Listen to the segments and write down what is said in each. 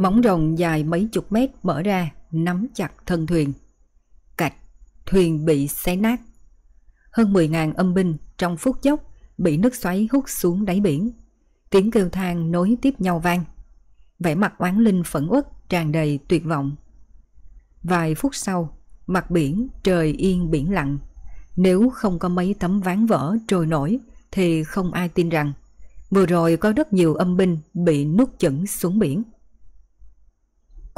Móng rồng dài mấy chục mét mở ra, nắm chặt thân thuyền. Cạch, thuyền bị xé nát. Hơn 10.000 âm binh trong phút chốc bị nước xoáy hút xuống đáy biển. Tiếng kêu than nối tiếp nhau vang. Vẻ mặt oán linh phẫn uất tràn đầy tuyệt vọng. Vài phút sau, mặt biển trời yên biển lặng. Nếu không có mấy tấm ván vỡ trôi nổi thì không ai tin rằng vừa rồi có rất nhiều âm binh bị nuốt chửng xuống biển.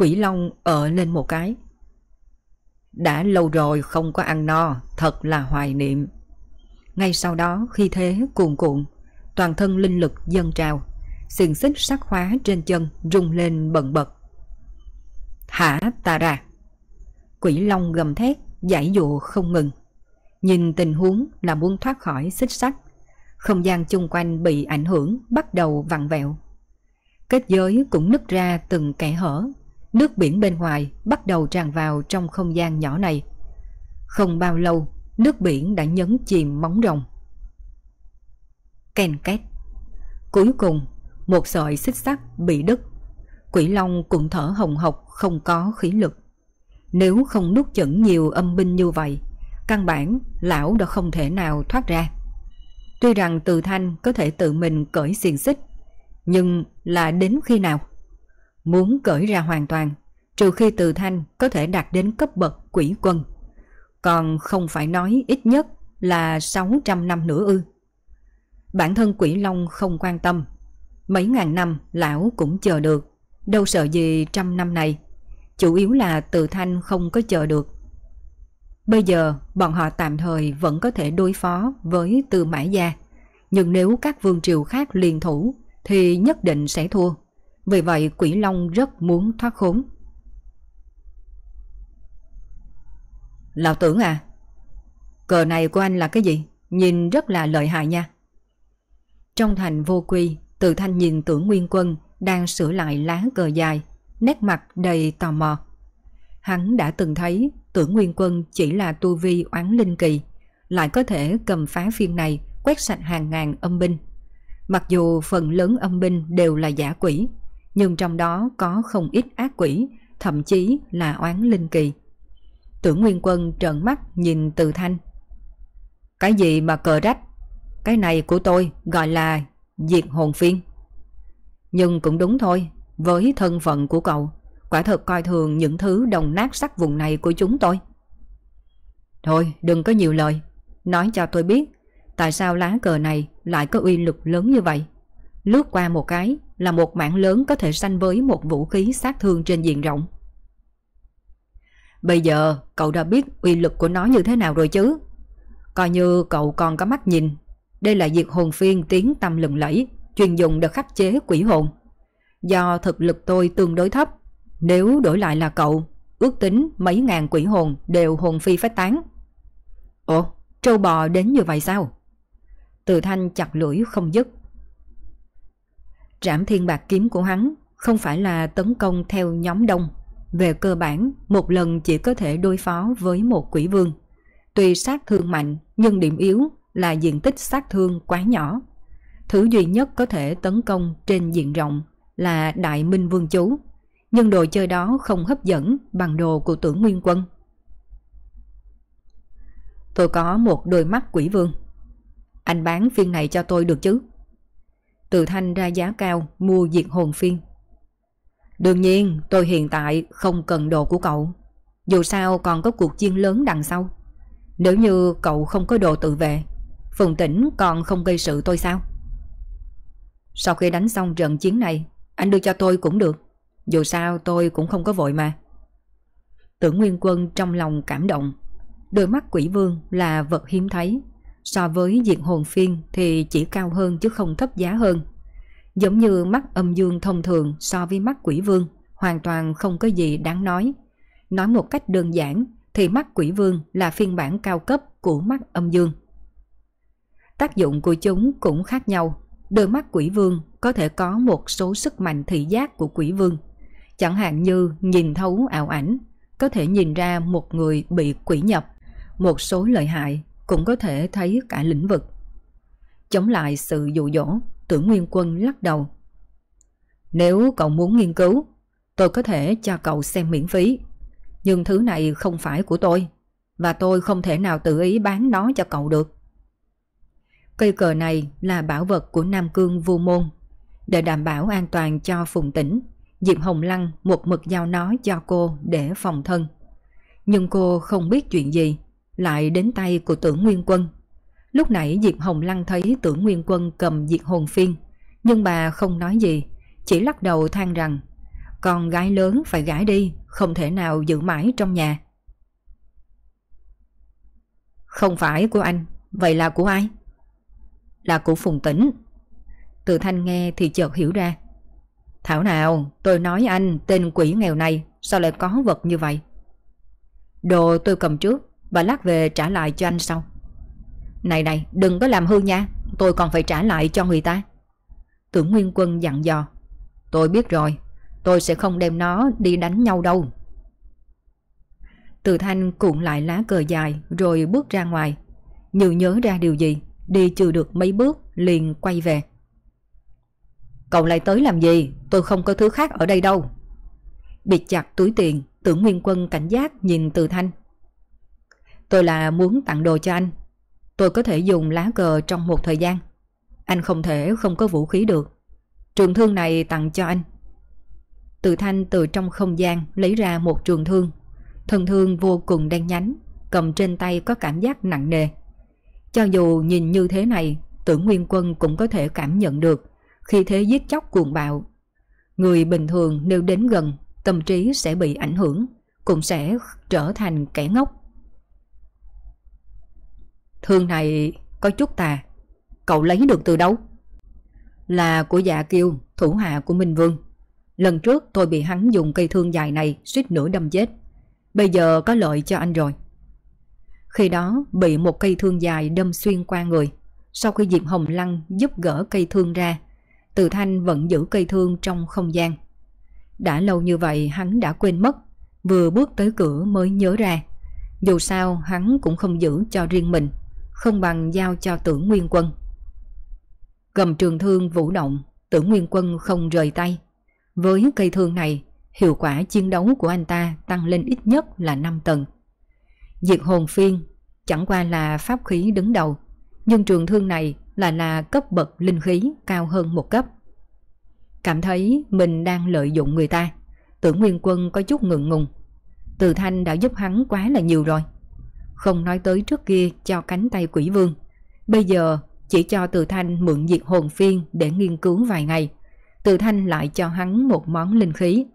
Quỷ Long ở lên một cái. Đã lâu rồi không có ăn no, thật là hoài niệm. Ngay sau đó khi thế cuồn cuộn, toàn thân linh lực dâng trào, xiềng xích sắc hóa trên chân rung lên bận bật. Hả ta ra? Quỷ Long gầm thét, giải dụ không ngừng. Nhìn tình huống là muốn thoát khỏi xích sắt. Không gian chung quanh bị ảnh hưởng bắt đầu vặn vẹo. Kết giới cũng nứt ra từng kẻ hở Nước biển bên ngoài bắt đầu tràn vào trong không gian nhỏ này. Không bao lâu, nước biển đã nhấn chìm móng rồng. Ken két. Cuối cùng, một sợi xích sắt bị đứt. Quỷ Long cũng thở hồng hộc không có khí lực. Nếu không nuốt chửng nhiều âm binh như vậy, căn bản lão đã không thể nào thoát ra. Tuy rằng Từ Thanh có thể tự mình cởi xiềng xích, nhưng là đến khi nào? Muốn cởi ra hoàn toàn, trừ khi từ thanh có thể đạt đến cấp bậc quỷ quân. Còn không phải nói ít nhất là 600 năm nữa ư. Bản thân quỷ long không quan tâm. Mấy ngàn năm lão cũng chờ được. Đâu sợ gì trăm năm này. Chủ yếu là từ thanh không có chờ được. Bây giờ bọn họ tạm thời vẫn có thể đối phó với từ mãi gia. Nhưng nếu các vương triều khác liên thủ thì nhất định sẽ thua. Vì vậy quỷ long rất muốn thoát khốn. Lão tưởng à, cờ này của anh là cái gì? Nhìn rất là lợi hại nha. Trong thành vô quy, từ thanh nhìn tưởng nguyên quân đang sửa lại lá cờ dài, nét mặt đầy tò mò. Hắn đã từng thấy tưởng nguyên quân chỉ là tu vi oán linh kỳ, lại có thể cầm phá phiên này quét sạch hàng ngàn âm binh. Mặc dù phần lớn âm binh đều là giả quỷ, nhưng trong đó có không ít ác quỷ, thậm chí là oán linh kỳ. Tưởng Nguyên Quân trợn mắt nhìn Từ Thanh. Cái gì mà cờ rách? Cái này của tôi gọi là diệt hồn phiên. Nhưng cũng đúng thôi, với thân phận của cậu, quả thật coi thường những thứ đồng nát sắc vùng này của chúng tôi. Thôi, đừng có nhiều lời, nói cho tôi biết tại sao lá cờ này lại có uy lực lớn như vậy. Lướt qua một cái là một mảng lớn có thể sanh với một vũ khí sát thương trên diện rộng. Bây giờ cậu đã biết uy lực của nó như thế nào rồi chứ? Coi như cậu còn có mắt nhìn. Đây là diệt hồn phiên tiếng tâm lừng lẫy, chuyên dùng để khắc chế quỷ hồn. Do thực lực tôi tương đối thấp, nếu đổi lại là cậu, ước tính mấy ngàn quỷ hồn đều hồn phi phách tán. Ồ, trâu bò đến như vậy sao? Từ thanh chặt lưỡi không dứt. Trảm thiên bạc kiếm của hắn không phải là tấn công theo nhóm đông về cơ bản, một lần chỉ có thể đối phó với một quỷ vương. Tuy sát thương mạnh, nhưng điểm yếu là diện tích sát thương quá nhỏ. Thứ duy nhất có thể tấn công trên diện rộng là Đại Minh Vương Chú, nhưng đồ chơi đó không hấp dẫn bằng đồ của tưởng Nguyên Quân. Tôi có một đôi mắt quỷ vương. Anh bán phiên này cho tôi được chứ? Từ thanh ra giá cao, mua diệt hồn phiên. Đương nhiên, tôi hiện tại không cần đồ của cậu. Dù sao còn có cuộc chiến lớn đằng sau. Nếu như cậu không có đồ tự vệ, Phùng tỉnh còn không gây sự tôi sao? Sau khi đánh xong trận chiến này, Anh đưa cho tôi cũng được. Dù sao tôi cũng không có vội mà. Tưởng Nguyên Quân trong lòng cảm động. Đôi mắt quỷ vương là vật hiếm thấy so với diện hồn phiên thì chỉ cao hơn chứ không thấp giá hơn. Giống như mắt âm dương thông thường so với mắt quỷ vương, hoàn toàn không có gì đáng nói. Nói một cách đơn giản thì mắt quỷ vương là phiên bản cao cấp của mắt âm dương. Tác dụng của chúng cũng khác nhau. Đôi mắt quỷ vương có thể có một số sức mạnh thị giác của quỷ vương. Chẳng hạn như nhìn thấu ảo ảnh, có thể nhìn ra một người bị quỷ nhập. Một số lợi hại cũng có thể thấy cả lĩnh vực. Chống lại sự dụ dỗ, tưởng nguyên quân lắc đầu. Nếu cậu muốn nghiên cứu, tôi có thể cho cậu xem miễn phí. Nhưng thứ này không phải của tôi, và tôi không thể nào tự ý bán nó cho cậu được. Cây cờ này là bảo vật của Nam Cương Vu Môn. Để đảm bảo an toàn cho Phùng Tĩnh, Diệp Hồng Lăng một mực giao nó cho cô để phòng thân. Nhưng cô không biết chuyện gì, lại đến tay của tưởng Nguyên Quân. Lúc nãy Diệp Hồng Lăng thấy tưởng Nguyên Quân cầm diệt hồn phiên, nhưng bà không nói gì, chỉ lắc đầu than rằng con gái lớn phải gãi đi, không thể nào giữ mãi trong nhà. Không phải của anh, vậy là của ai? Là của Phùng Tĩnh. Từ Thanh nghe thì chợt hiểu ra. Thảo nào, tôi nói anh tên quỷ nghèo này sao lại có vật như vậy? Đồ tôi cầm trước, bà lát về trả lại cho anh sau. Này này, đừng có làm hư nha, tôi còn phải trả lại cho người ta. Tưởng Nguyên Quân dặn dò. Tôi biết rồi, tôi sẽ không đem nó đi đánh nhau đâu. Từ Thanh cuộn lại lá cờ dài rồi bước ra ngoài. Như nhớ ra điều gì, đi chưa được mấy bước liền quay về. Cậu lại tới làm gì? Tôi không có thứ khác ở đây đâu. Bịt chặt túi tiền, tưởng Nguyên Quân cảnh giác nhìn Từ Thanh. Tôi là muốn tặng đồ cho anh. Tôi có thể dùng lá cờ trong một thời gian. Anh không thể không có vũ khí được. Trường thương này tặng cho anh. Từ Thanh từ trong không gian lấy ra một trường thương. Thân thương vô cùng đen nhánh, cầm trên tay có cảm giác nặng nề. Cho dù nhìn như thế này, tưởng Nguyên Quân cũng có thể cảm nhận được khi thế giết chóc cuồng bạo. Người bình thường nếu đến gần, tâm trí sẽ bị ảnh hưởng, cũng sẽ trở thành kẻ ngốc. Thương này có chút tà, cậu lấy được từ đâu? Là của dạ kiêu, thủ hạ của Minh Vương. Lần trước tôi bị hắn dùng cây thương dài này suýt nửa đâm chết. Bây giờ có lợi cho anh rồi. Khi đó bị một cây thương dài đâm xuyên qua người. Sau khi Diệp Hồng Lăng giúp gỡ cây thương ra, Từ Thanh vẫn giữ cây thương trong không gian. Đã lâu như vậy hắn đã quên mất, vừa bước tới cửa mới nhớ ra. Dù sao hắn cũng không giữ cho riêng mình, không bằng giao cho tưởng Nguyên Quân. Cầm trường thương vũ động, tưởng Nguyên Quân không rời tay. Với cây thương này, hiệu quả chiến đấu của anh ta tăng lên ít nhất là 5 tầng. Diệt hồn phiên chẳng qua là pháp khí đứng đầu, nhưng trường thương này là là cấp bậc linh khí cao hơn một cấp. Cảm thấy mình đang lợi dụng người ta, tưởng Nguyên Quân có chút ngượng ngùng. Từ Thanh đã giúp hắn quá là nhiều rồi. Không nói tới trước kia cho cánh tay quỷ vương. Bây giờ chỉ cho Từ Thanh mượn diệt hồn phiên để nghiên cứu vài ngày. Từ Thanh lại cho hắn một món linh khí.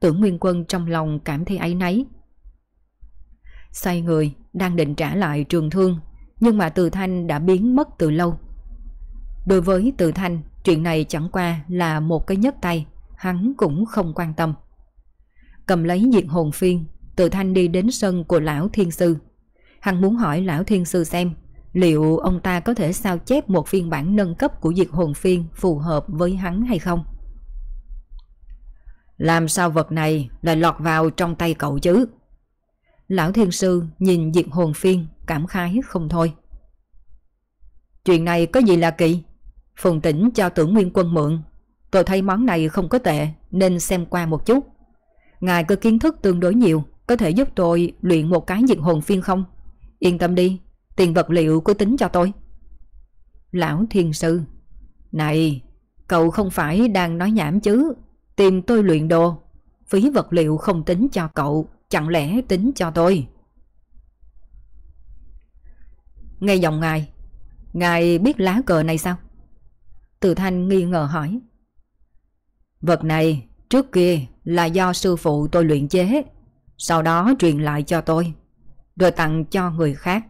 Tưởng Nguyên Quân trong lòng cảm thấy áy náy. Xoay người, đang định trả lại trường thương, nhưng mà Từ Thanh đã biến mất từ lâu. Đối với Từ Thanh, chuyện này chẳng qua là một cái nhấc tay, hắn cũng không quan tâm. Cầm lấy diệt hồn phiên, Từ Thanh đi đến sân của lão thiên sư. Hắn muốn hỏi lão thiên sư xem liệu ông ta có thể sao chép một phiên bản nâng cấp của diệt hồn phiên phù hợp với hắn hay không. Làm sao vật này lại lọt vào trong tay cậu chứ? Lão thiên sư nhìn diệt hồn phiên cảm khái không thôi. Chuyện này có gì là kỳ? Phùng tỉnh cho tưởng nguyên quân mượn. Tôi thấy món này không có tệ nên xem qua một chút. Ngài có kiến thức tương đối nhiều, có thể giúp tôi luyện một cái diệt hồn phiên không? Yên tâm đi, tiền vật liệu cứ tính cho tôi. Lão thiền sư, này, cậu không phải đang nói nhảm chứ, tìm tôi luyện đồ, phí vật liệu không tính cho cậu, chẳng lẽ tính cho tôi? Nghe giọng ngài, ngài biết lá cờ này sao? Từ thanh nghi ngờ hỏi. Vật này trước kia là do sư phụ tôi luyện chế, sau đó truyền lại cho tôi rồi tặng cho người khác.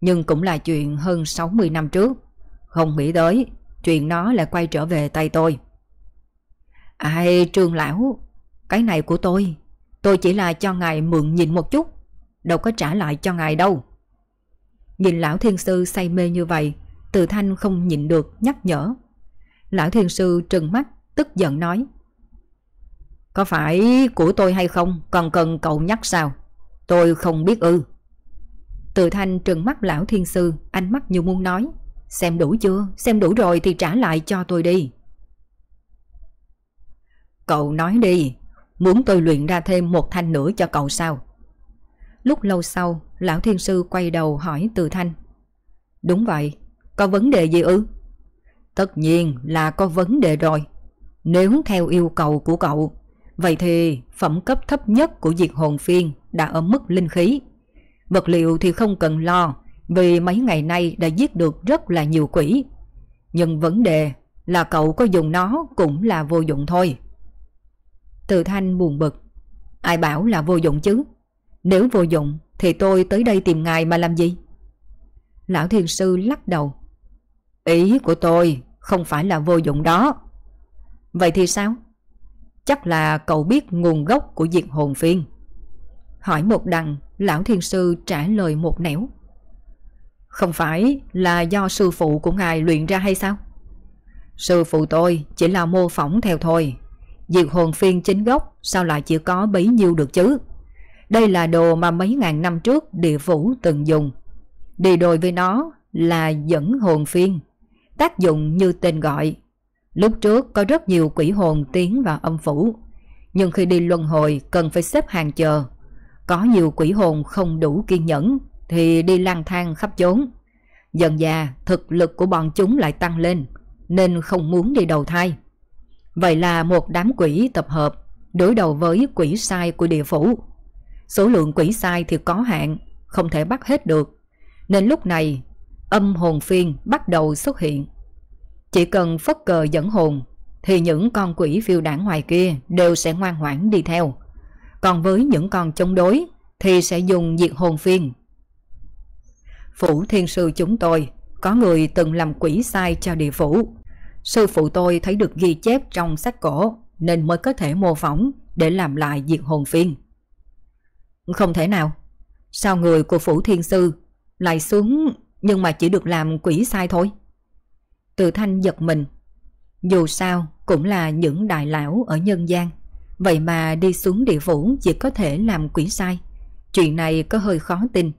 Nhưng cũng là chuyện hơn 60 năm trước. Không nghĩ tới, chuyện nó lại quay trở về tay tôi. Ai trương lão, cái này của tôi, tôi chỉ là cho ngài mượn nhìn một chút, đâu có trả lại cho ngài đâu. Nhìn lão thiên sư say mê như vậy, từ thanh không nhịn được nhắc nhở. Lão thiên sư trừng mắt, tức giận nói. Có phải của tôi hay không còn cần cậu nhắc sao? Tôi không biết ư. Từ thanh trừng mắt lão thiên sư, ánh mắt như muốn nói. Xem đủ chưa? Xem đủ rồi thì trả lại cho tôi đi. Cậu nói đi, muốn tôi luyện ra thêm một thanh nữa cho cậu sao? Lúc lâu sau, lão thiên sư quay đầu hỏi từ thanh. Đúng vậy, có vấn đề gì ư? Tất nhiên là có vấn đề rồi. Nếu theo yêu cầu của cậu, vậy thì phẩm cấp thấp nhất của diệt hồn phiên đã ở mức linh khí. Vật liệu thì không cần lo, vì mấy ngày nay đã giết được rất là nhiều quỷ. Nhưng vấn đề là cậu có dùng nó cũng là vô dụng thôi. Từ thanh buồn bực. Ai bảo là vô dụng chứ? Nếu vô dụng thì tôi tới đây tìm ngài mà làm gì? Lão thiền sư lắc đầu. Ý của tôi không phải là vô dụng đó. Vậy thì sao? Chắc là cậu biết nguồn gốc của diệt hồn phiên. Hỏi một đằng, lão thiên sư trả lời một nẻo. Không phải là do sư phụ của ngài luyện ra hay sao? Sư phụ tôi chỉ là mô phỏng theo thôi. Diệt hồn phiên chính gốc, sao lại chỉ có bấy nhiêu được chứ? Đây là đồ mà mấy ngàn năm trước địa phủ từng dùng. Đi đôi với nó là dẫn hồn phiên. Tác dụng như tên gọi. Lúc trước có rất nhiều quỷ hồn tiến vào âm phủ. Nhưng khi đi luân hồi cần phải xếp hàng chờ. Có nhiều quỷ hồn không đủ kiên nhẫn thì đi lang thang khắp chốn. Dần già thực lực của bọn chúng lại tăng lên nên không muốn đi đầu thai. Vậy là một đám quỷ tập hợp đối đầu với quỷ sai của địa phủ. Số lượng quỷ sai thì có hạn, không thể bắt hết được. Nên lúc này, âm hồn phiên bắt đầu xuất hiện. Chỉ cần phất cờ dẫn hồn, thì những con quỷ phiêu đảng ngoài kia đều sẽ ngoan ngoãn đi theo. Còn với những con chống đối, thì sẽ dùng diệt hồn phiên. Phủ thiên sư chúng tôi, có người từng làm quỷ sai cho địa phủ. Sư phụ tôi thấy được ghi chép trong sách cổ, nên mới có thể mô phỏng để làm lại diệt hồn phiên. Không thể nào. Sao người của Phủ Thiên Sư lại xuống nhưng mà chỉ được làm quỷ sai thôi? Từ thanh giật mình. Dù sao cũng là những đại lão ở nhân gian. Vậy mà đi xuống địa phủ chỉ có thể làm quỷ sai. Chuyện này có hơi khó tin.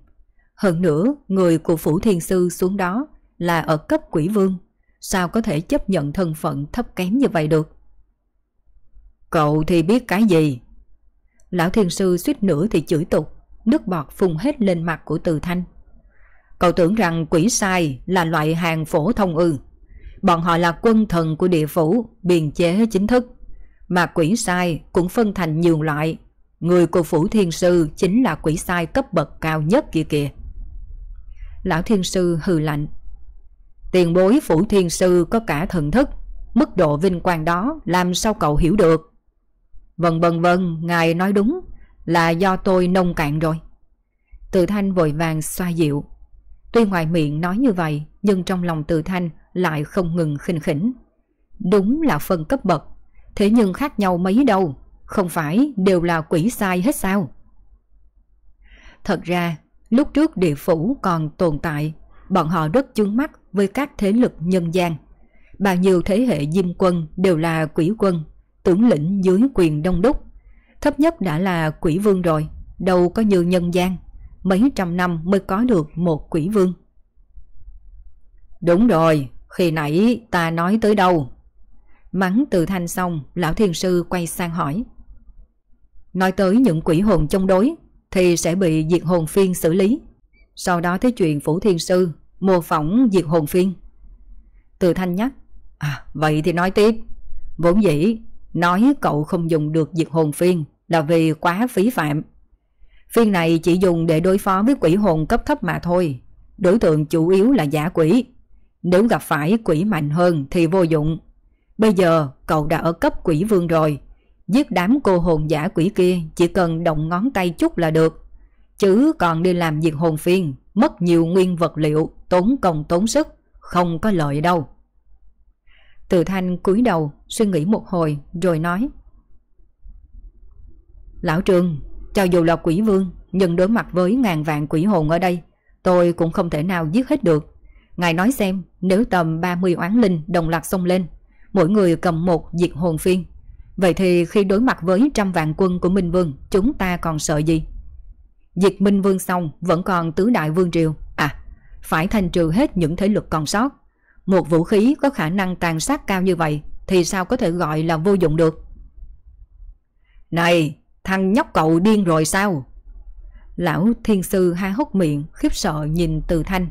Hơn nữa, người của Phủ Thiên Sư xuống đó là ở cấp quỷ vương. Sao có thể chấp nhận thân phận thấp kém như vậy được? Cậu thì biết cái gì? Lão thiên sư suýt nữa thì chửi tục, nước bọt phun hết lên mặt của từ thanh. Cậu tưởng rằng quỷ sai là loại hàng phổ thông ư. Bọn họ là quân thần của địa phủ, biên chế chính thức. Mà quỷ sai cũng phân thành nhiều loại. Người của phủ thiên sư chính là quỷ sai cấp bậc cao nhất kia kìa. Lão thiên sư hừ lạnh. Tiền bối phủ thiên sư có cả thần thức. Mức độ vinh quang đó làm sao cậu hiểu được? Vâng vâng vâng, ngài nói đúng, là do tôi nông cạn rồi. Từ thanh vội vàng xoa dịu. Tuy ngoài miệng nói như vậy, nhưng trong lòng từ thanh lại không ngừng khinh khỉnh. Đúng là phân cấp bậc, thế nhưng khác nhau mấy đâu, không phải đều là quỷ sai hết sao? Thật ra, lúc trước địa phủ còn tồn tại, bọn họ rất chướng mắt với các thế lực nhân gian. Bao nhiêu thế hệ diêm quân đều là quỷ quân tướng lĩnh dưới quyền đông đúc. Thấp nhất đã là quỷ vương rồi, đâu có như nhân gian, mấy trăm năm mới có được một quỷ vương. Đúng rồi, khi nãy ta nói tới đâu? Mắng từ thanh xong, lão thiên sư quay sang hỏi. Nói tới những quỷ hồn chống đối, thì sẽ bị diệt hồn phiên xử lý. Sau đó tới chuyện phủ thiên sư, mô phỏng diệt hồn phiên. Từ thanh nhắc, à vậy thì nói tiếp. Vốn dĩ Nói cậu không dùng được diệt hồn phiên là vì quá phí phạm. Phiên này chỉ dùng để đối phó với quỷ hồn cấp thấp mà thôi. Đối tượng chủ yếu là giả quỷ. Nếu gặp phải quỷ mạnh hơn thì vô dụng. Bây giờ cậu đã ở cấp quỷ vương rồi. Giết đám cô hồn giả quỷ kia chỉ cần động ngón tay chút là được. Chứ còn đi làm diệt hồn phiên mất nhiều nguyên vật liệu, tốn công tốn sức, không có lợi đâu. Từ thanh cúi đầu, suy nghĩ một hồi rồi nói. Lão Trương, cho dù là quỷ vương, nhưng đối mặt với ngàn vạn quỷ hồn ở đây, tôi cũng không thể nào giết hết được. Ngài nói xem, nếu tầm 30 oán linh đồng loạt xông lên, mỗi người cầm một diệt hồn phiên, vậy thì khi đối mặt với trăm vạn quân của Minh Vương, chúng ta còn sợ gì? Diệt Minh Vương xong, vẫn còn tứ đại vương triều. À, phải thanh trừ hết những thế lực còn sót. Một vũ khí có khả năng tàn sát cao như vậy, thì sao có thể gọi là vô dụng được? Này, thằng nhóc cậu điên rồi sao? Lão thiên sư ha hốc miệng khiếp sợ nhìn từ thanh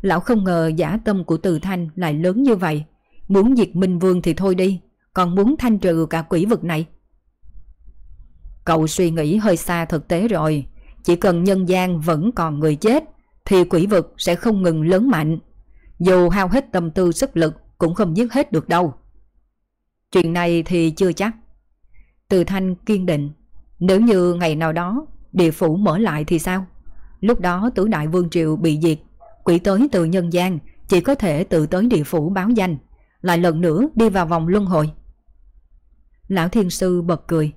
Lão không ngờ giả tâm của từ thanh lại lớn như vậy Muốn diệt Minh Vương thì thôi đi Còn muốn thanh trừ cả quỷ vực này. Cậu suy nghĩ hơi xa thực tế rồi Chỉ cần nhân gian vẫn còn người chết Thì quỷ vực sẽ không ngừng lớn mạnh. Dù hao hết tâm tư sức lực Cũng không giết hết được đâu. Chuyện này thì chưa chắc. Từ thanh kiên định Nếu như ngày nào đó địa phủ mở lại thì sao? Lúc đó tứ đại vương triều bị diệt, quỷ tới từ nhân gian chỉ có thể tự tới địa phủ báo danh, lại lần nữa đi vào vòng luân hồi. Lão thiên sư bật cười.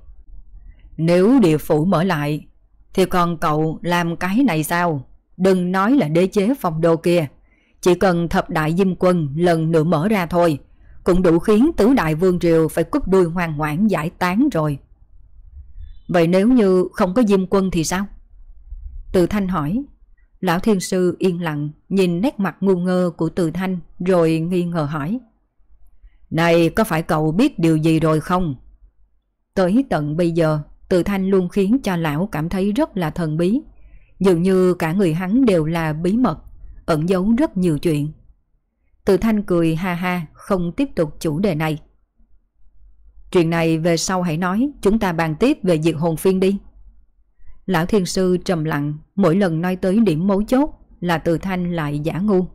Nếu địa phủ mở lại, thì còn cậu làm cái này sao? Đừng nói là đế chế phong đô kia. Chỉ cần thập đại diêm quân lần nữa mở ra thôi, cũng đủ khiến tứ đại vương triều phải cúp đuôi ngoan ngoãn giải tán rồi. Vậy nếu như không có diêm quân thì sao? Từ Thanh hỏi. Lão Thiên Sư yên lặng nhìn nét mặt ngu ngơ của Từ Thanh rồi nghi ngờ hỏi. Này có phải cậu biết điều gì rồi không? Tới tận bây giờ Từ Thanh luôn khiến cho lão cảm thấy rất là thần bí. Dường như cả người hắn đều là bí mật, ẩn giấu rất nhiều chuyện. Từ Thanh cười ha ha không tiếp tục chủ đề này. Chuyện này về sau hãy nói, chúng ta bàn tiếp về diệt hồn phiên đi. Lão thiên sư trầm lặng, mỗi lần nói tới điểm mấu chốt là từ thanh lại giả ngu.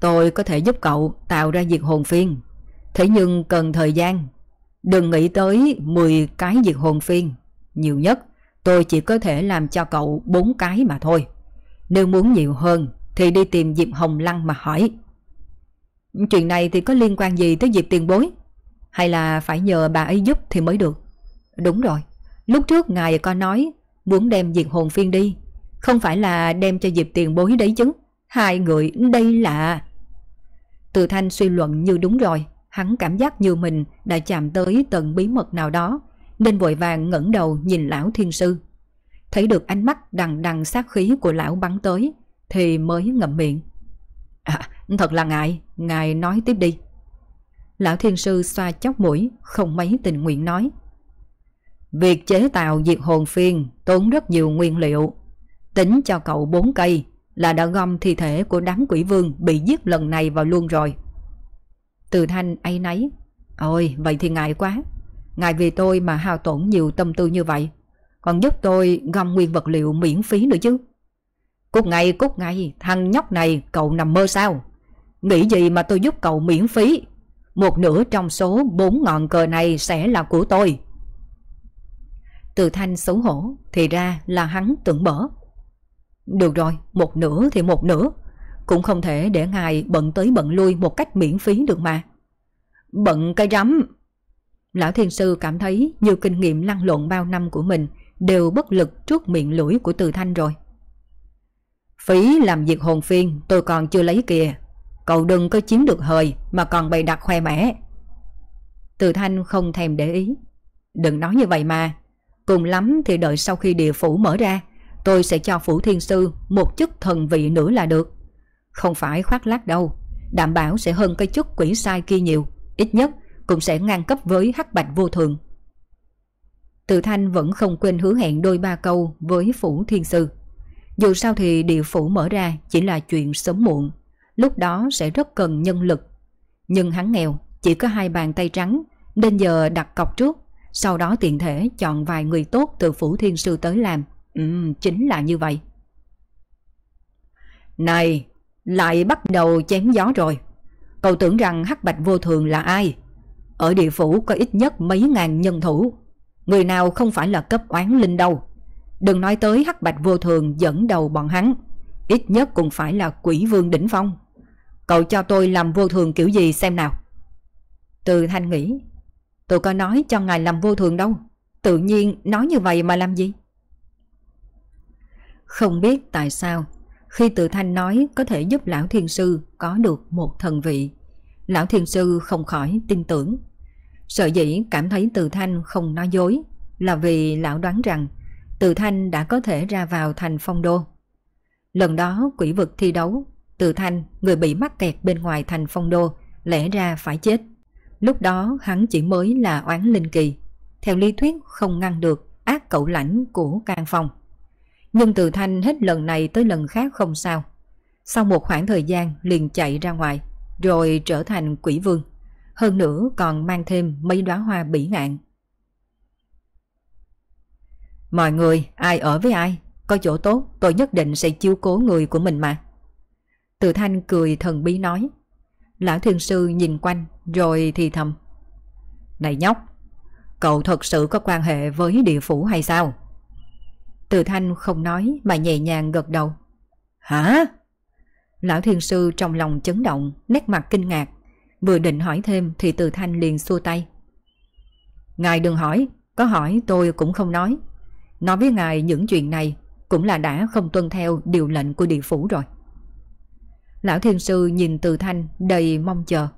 Tôi có thể giúp cậu tạo ra diệt hồn phiên, thế nhưng cần thời gian. Đừng nghĩ tới 10 cái diệt hồn phiên, nhiều nhất tôi chỉ có thể làm cho cậu 4 cái mà thôi. Nếu muốn nhiều hơn thì đi tìm Diệp Hồng Lăng mà hỏi. Chuyện này thì có liên quan gì tới Diệp tiền bối? Hay là phải nhờ bà ấy giúp thì mới được Đúng rồi Lúc trước ngài có nói Muốn đem diệt hồn phiên đi Không phải là đem cho dịp tiền bối đấy chứ Hai người đây là từ thanh suy luận như đúng rồi, Hắn cảm giác như mình đã chạm tới tận bí mật nào đó, Nên vội vàng ngẩng đầu nhìn lão thiên sư. Thấy được ánh mắt đằng đằng sát khí của lão bắn tới, Thì mới ngậm miệng. À thật là ngại, Ngài nói tiếp đi. Lão thiên sư xoa chóc mũi, Không mấy tình nguyện nói. Việc chế tạo diệt hồn phiên Tốn rất nhiều nguyên liệu, Tính cho cậu bốn cây là đã gom thi thể của đám quỷ vương Bị giết lần này vào luôn rồi. Từ thanh ấy nấy, Ôi, vậy thì ngại quá. Ngài vì tôi mà hao tổn nhiều tâm tư như vậy. Còn giúp tôi gom nguyên vật liệu miễn phí nữa chứ. Cút ngay cút ngay. Thằng nhóc này, cậu nằm mơ sao? Nghĩ gì mà tôi giúp cậu miễn phí? Một nửa trong số bốn ngọn cờ này sẽ là của tôi. Từ thanh xấu hổ, thì ra là hắn tưởng bở. Được rồi, một nửa thì một nửa. Cũng không thể để ngài bận tới bận lui một cách miễn phí được mà. Bận cái rắm. Lão thiên sư cảm thấy nhiều kinh nghiệm lăn lộn bao năm của mình đều bất lực trước miệng lưỡi của từ thanh rồi. Phí làm việc hồn phiên tôi còn chưa lấy kìa. Cậu đừng có chiếm được hời mà còn bày đặt khoe mẽ. Từ thanh không thèm để ý. Đừng nói như vậy mà. Cùng lắm thì đợi sau khi địa phủ mở ra, tôi sẽ cho phủ thiên sư một chức thần vị nữa là được. Không phải khoác lác đâu. Đảm bảo sẽ hơn cái chức quỷ sai kia nhiều. Ít nhất cũng sẽ ngang cấp với hắc bạch vô thường. Từ thanh vẫn không quên hứa hẹn đôi ba câu với phủ thiên sư. Dù sao thì địa phủ mở ra chỉ là chuyện sớm muộn lúc đó sẽ rất cần nhân lực. Nhưng hắn nghèo, chỉ có hai bàn tay trắng, nên giờ đặt cọc trước, sau đó tiện thể chọn vài người tốt từ phủ thiên sư tới làm. Ừ, chính là như vậy. Này, lại bắt đầu chém gió rồi. Cậu tưởng rằng hắc bạch vô thường là ai? Ở địa phủ có ít nhất mấy ngàn nhân thủ. Người nào không phải là cấp oán linh đâu. Đừng nói tới hắc bạch vô thường dẫn đầu bọn hắn. Ít nhất cũng phải là quỷ vương đỉnh phong. Cậu cho tôi làm vô thường kiểu gì xem nào. Từ thanh nghĩ. Tôi có nói cho ngài làm vô thường đâu. Tự nhiên nói như vậy mà làm gì? Không biết tại sao khi từ thanh nói có thể giúp lão thiền sư có được một thần vị. Lão thiền sư không khỏi tin tưởng. Sợ dĩ cảm thấy từ thanh không nói dối là vì lão đoán rằng từ thanh đã có thể ra vào thành phong đô. Lần đó quỷ vực thi đấu, từ thanh người bị mắc kẹt bên ngoài thành phong đô lẽ ra phải chết. Lúc đó hắn chỉ mới là oán linh kỳ. Theo lý thuyết không ngăn được ác cậu lãnh của can phòng. Nhưng từ thanh hết lần này tới lần khác không sao. Sau một khoảng thời gian liền chạy ra ngoài, rồi trở thành quỷ vương. Hơn nữa còn mang thêm mấy đóa hoa bỉ ngạn. Mọi người, ai ở với ai, có chỗ tốt tôi nhất định sẽ chiếu cố người của mình mà. Từ thanh cười thần bí nói. Lão thiên sư nhìn quanh rồi thì thầm. Này nhóc, cậu thật sự có quan hệ với địa phủ hay sao? Từ thanh không nói mà nhẹ nhàng gật đầu. Hả? Lão thiên sư trong lòng chấn động, nét mặt kinh ngạc. Vừa định hỏi thêm thì từ thanh liền xua tay. Ngài đừng hỏi, có hỏi tôi cũng không nói. Nói với ngài những chuyện này cũng là đã không tuân theo điều lệnh của địa phủ rồi. Lão thiên sư nhìn từ thanh đầy mong chờ.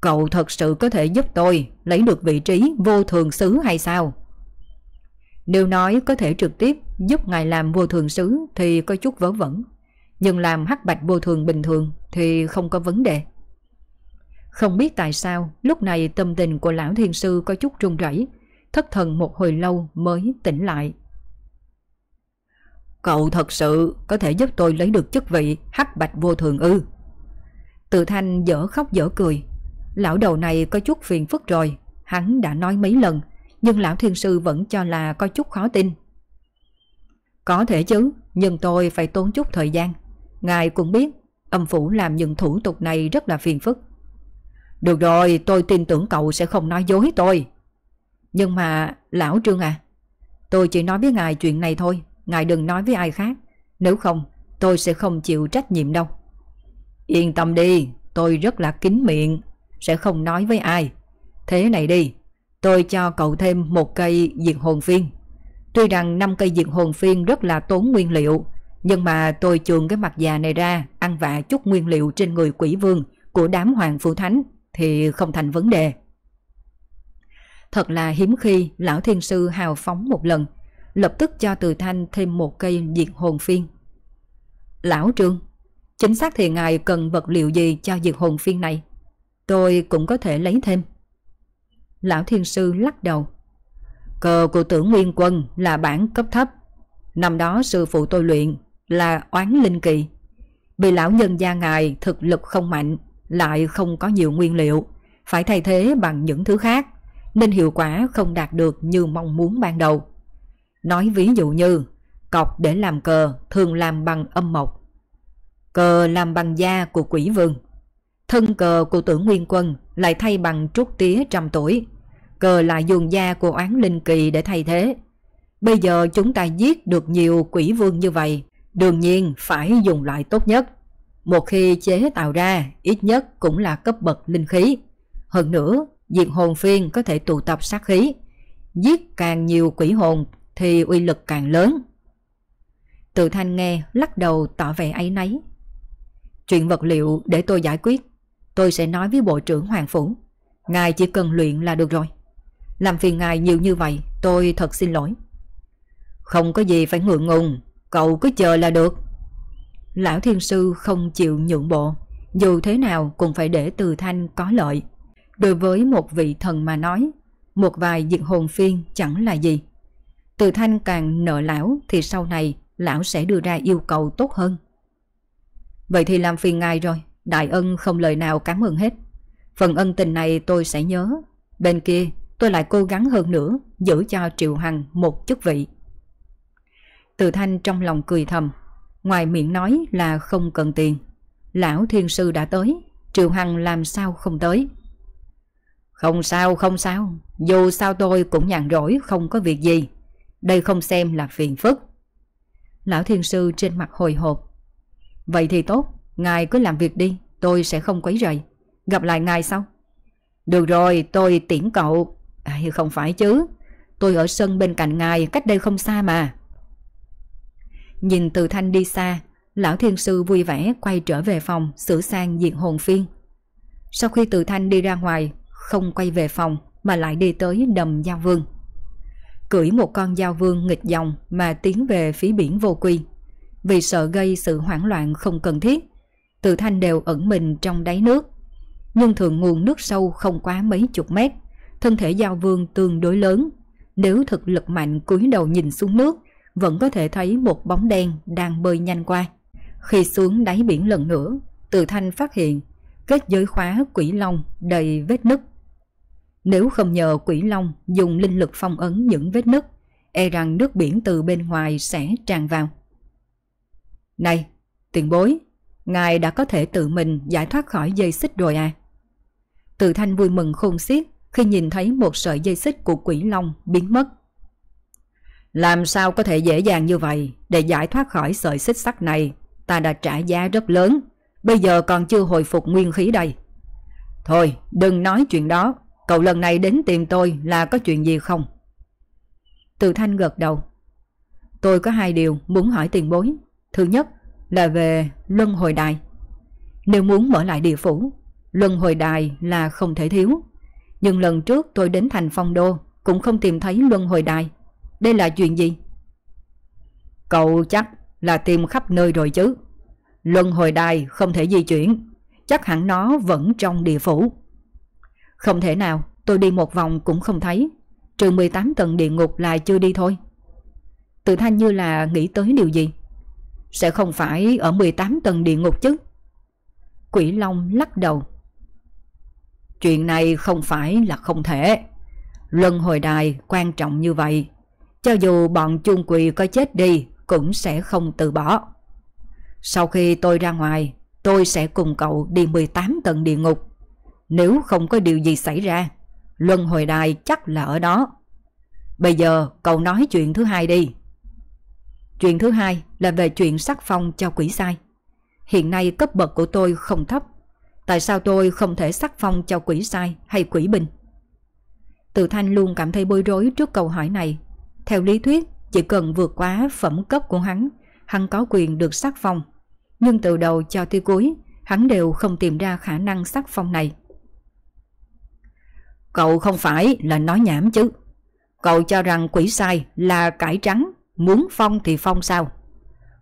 Cậu thật sự có thể giúp tôi lấy được vị trí vô thường sứ hay sao? Nếu nói có thể trực tiếp giúp ngài làm vô thường sứ thì có chút vớ vẩn. Nhưng làm hắc bạch vô thường bình thường thì không có vấn đề. Không biết tại sao lúc này tâm tình của lão thiên sư có chút run rẩy, thất thần một hồi lâu mới tỉnh lại. Cậu thật sự có thể giúp tôi lấy được chức vị hắc bạch vô thường ư. Từ thanh dở khóc dở cười. Lão đầu này có chút phiền phức rồi, hắn đã nói mấy lần nhưng lão thiên sư vẫn cho là có chút khó tin. Có thể chứ, nhưng tôi phải tốn chút thời gian. Ngài cũng biết, âm phủ làm những thủ tục này rất là phiền phức. Được rồi, tôi tin tưởng cậu sẽ không nói dối tôi. Nhưng mà, lão Trương à, tôi chỉ nói với ngài chuyện này thôi, ngài đừng nói với ai khác. Nếu không, tôi sẽ không chịu trách nhiệm đâu. Yên tâm đi, tôi rất là kín miệng, sẽ không nói với ai. Thế này đi, Tôi cho cậu thêm một cây diệt hồn phiên. Tuy rằng năm cây diệt hồn phiên rất là tốn nguyên liệu, nhưng mà tôi trường cái mặt già này ra ăn vạ chút nguyên liệu trên người quỷ vương của đám hoàng phụ thánh thì không thành vấn đề. Thật là hiếm khi lão thiên sư hào phóng một lần, lập tức cho từ thanh thêm một cây diệt hồn phiên. Lão trương, chính xác thì ngài cần vật liệu gì cho diệt hồn phiên này? Tôi cũng có thể lấy thêm. Lão Thiên Sư lắc đầu. Cờ của tưởng Nguyên Quân là bản cấp thấp. Năm đó sư phụ tôi luyện là oán linh kỳ. Bị lão nhân gia ngài thực lực không mạnh, lại không có nhiều nguyên liệu, phải thay thế bằng những thứ khác, nên hiệu quả không đạt được như mong muốn ban đầu. Nói ví dụ như, cọc để làm cờ thường làm bằng âm mộc. Cờ làm bằng da của quỷ vương. Thân cờ của tưởng nguyên quân lại thay bằng trúc tía trăm tuổi. Cờ lại dùng da của oán linh kỳ để thay thế. Bây giờ chúng ta giết được nhiều quỷ vương như vậy, đương nhiên phải dùng loại tốt nhất. Một khi chế tạo ra, ít nhất cũng là cấp bậc linh khí. Hơn nữa, diệt hồn phiên có thể tụ tập sát khí. Giết càng nhiều quỷ hồn thì uy lực càng lớn. Từ thanh nghe lắc đầu tỏ vẻ ấy nấy. Chuyện vật liệu để tôi giải quyết. Tôi sẽ nói với bộ trưởng Hoàng Phủ. Ngài chỉ cần luyện là được rồi. Làm phiền ngài nhiều như vậy, tôi thật xin lỗi. Không có gì phải ngượng ngùng, cậu cứ chờ là được. Lão thiên sư không chịu nhượng bộ, dù thế nào cũng phải để từ thanh có lợi. Đối với một vị thần mà nói, một vài diệt hồn phiên chẳng là gì. Từ thanh càng nợ lão thì sau này lão sẽ đưa ra yêu cầu tốt hơn. Vậy thì làm phiền ngài rồi, đại ân không lời nào cảm ơn hết. Phần ân tình này tôi sẽ nhớ. Bên kia tôi lại cố gắng hơn nữa giữ cho Triệu Hằng một chức vị. Từ Thanh trong lòng cười thầm, ngoài miệng nói là không cần tiền. Lão Thiên Sư đã tới, Triệu Hằng làm sao không tới. Không sao, không sao, dù sao tôi cũng nhàn rỗi không có việc gì. đây không xem là phiền phức. Lão thiên sư trên mặt hồi hộp. Vậy thì tốt, ngài cứ làm việc đi, tôi sẽ không quấy rầy. Gặp lại ngài sau. Được rồi, tôi tiễn cậu. À, không phải chứ, tôi ở sân bên cạnh ngài cách đây không xa mà. Nhìn từ thanh đi xa, lão thiên sư vui vẻ quay trở về phòng sửa sang diện hồn phiên. Sau khi từ thanh đi ra ngoài, không quay về phòng mà lại đi tới đầm Giao Vương. Cưỡi một con Giao Vương nghịch dòng mà tiến về phía biển vô quy. Vì sợ gây sự hoảng loạn không cần thiết, từ thanh đều ẩn mình trong đáy nước. Nhưng thường nguồn nước sâu không quá mấy chục mét, thân thể Giao Vương tương đối lớn. Nếu thực lực mạnh cúi đầu nhìn xuống nước, vẫn có thể thấy một bóng đen đang bơi nhanh qua. Khi xuống đáy biển lần nữa, từ thanh phát hiện kết giới khóa quỷ long đầy vết nứt. Nếu không nhờ quỷ long dùng linh lực phong ấn những vết nứt, e rằng nước biển từ bên ngoài sẽ tràn vào. Này, tiền bối, ngài đã có thể tự mình giải thoát khỏi dây xích rồi à? Từ thanh vui mừng khôn xiết khi nhìn thấy một sợi dây xích của quỷ long biến mất. Làm sao có thể dễ dàng như vậy để giải thoát khỏi sợi xích sắt này, ta đã trả giá rất lớn Bây giờ còn chưa hồi phục nguyên khí đây. Thôi, đừng nói chuyện đó. Cậu lần này đến tìm tôi là có chuyện gì không? Từ thanh gật đầu. Tôi có hai điều muốn hỏi tiền bối. Thứ nhất là về luân hồi đài. Nếu muốn mở lại địa phủ, luân hồi đài là không thể thiếu. Nhưng lần trước tôi đến thành phong đô cũng không tìm thấy luân hồi đài. Đây là chuyện gì? Cậu chắc là tìm khắp nơi rồi chứ. Luân hồi đài không thể di chuyển, chắc hẳn nó vẫn trong địa phủ. Không thể nào, tôi đi một vòng cũng không thấy, trừ 18 tầng địa ngục là chưa đi thôi. Tự thanh như là nghĩ tới điều gì? Sẽ không phải ở 18 tầng địa ngục chứ? Quỷ Long lắc đầu. Chuyện này không phải là không thể. Luân hồi đài quan trọng như vậy. Cho dù bọn chung quỳ có chết đi cũng sẽ không từ bỏ. Sau khi tôi ra ngoài, tôi sẽ cùng cậu đi 18 tầng địa ngục. Nếu không có điều gì xảy ra, luân hồi đài chắc là ở đó. Bây giờ cậu nói chuyện thứ hai đi. Chuyện thứ hai là về chuyện sắc phong cho quỷ sai. Hiện nay cấp bậc của tôi không thấp. Tại sao tôi không thể sắc phong cho quỷ sai hay quỷ bình Từ Thanh luôn cảm thấy bối rối trước câu hỏi này. Theo lý thuyết, chỉ cần vượt quá phẩm cấp của hắn hắn có quyền được sắc phong. Nhưng từ đầu cho tới cuối, hắn đều không tìm ra khả năng sắc phong này. Cậu không phải là nói nhảm chứ. Cậu cho rằng quỷ sai là cải trắng, muốn phong thì phong sao?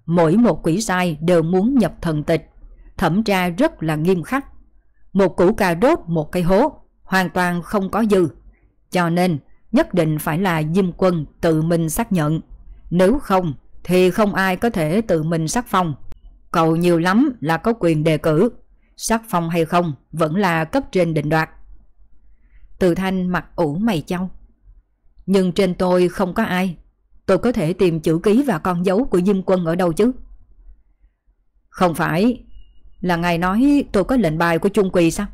Mỗi một quỷ sai đều muốn nhập thần tịch, thẩm tra rất là nghiêm khắc. Một củ cà rốt một cây hố, hoàn toàn không có dư. Cho nên nhất định phải là Diêm Quân tự mình xác nhận. Nếu không thì không ai có thể tự mình sắc phong. Cậu nhiều lắm là có quyền đề cử. Sắc phong hay không vẫn là cấp trên định đoạt. Từ thanh mặt ủ mày châu. Nhưng trên tôi không có ai. Tôi có thể tìm chữ ký và con dấu của Diêm Quân ở đâu chứ? Không phải là ngài nói tôi có lệnh bài của Trung Quỳ sao?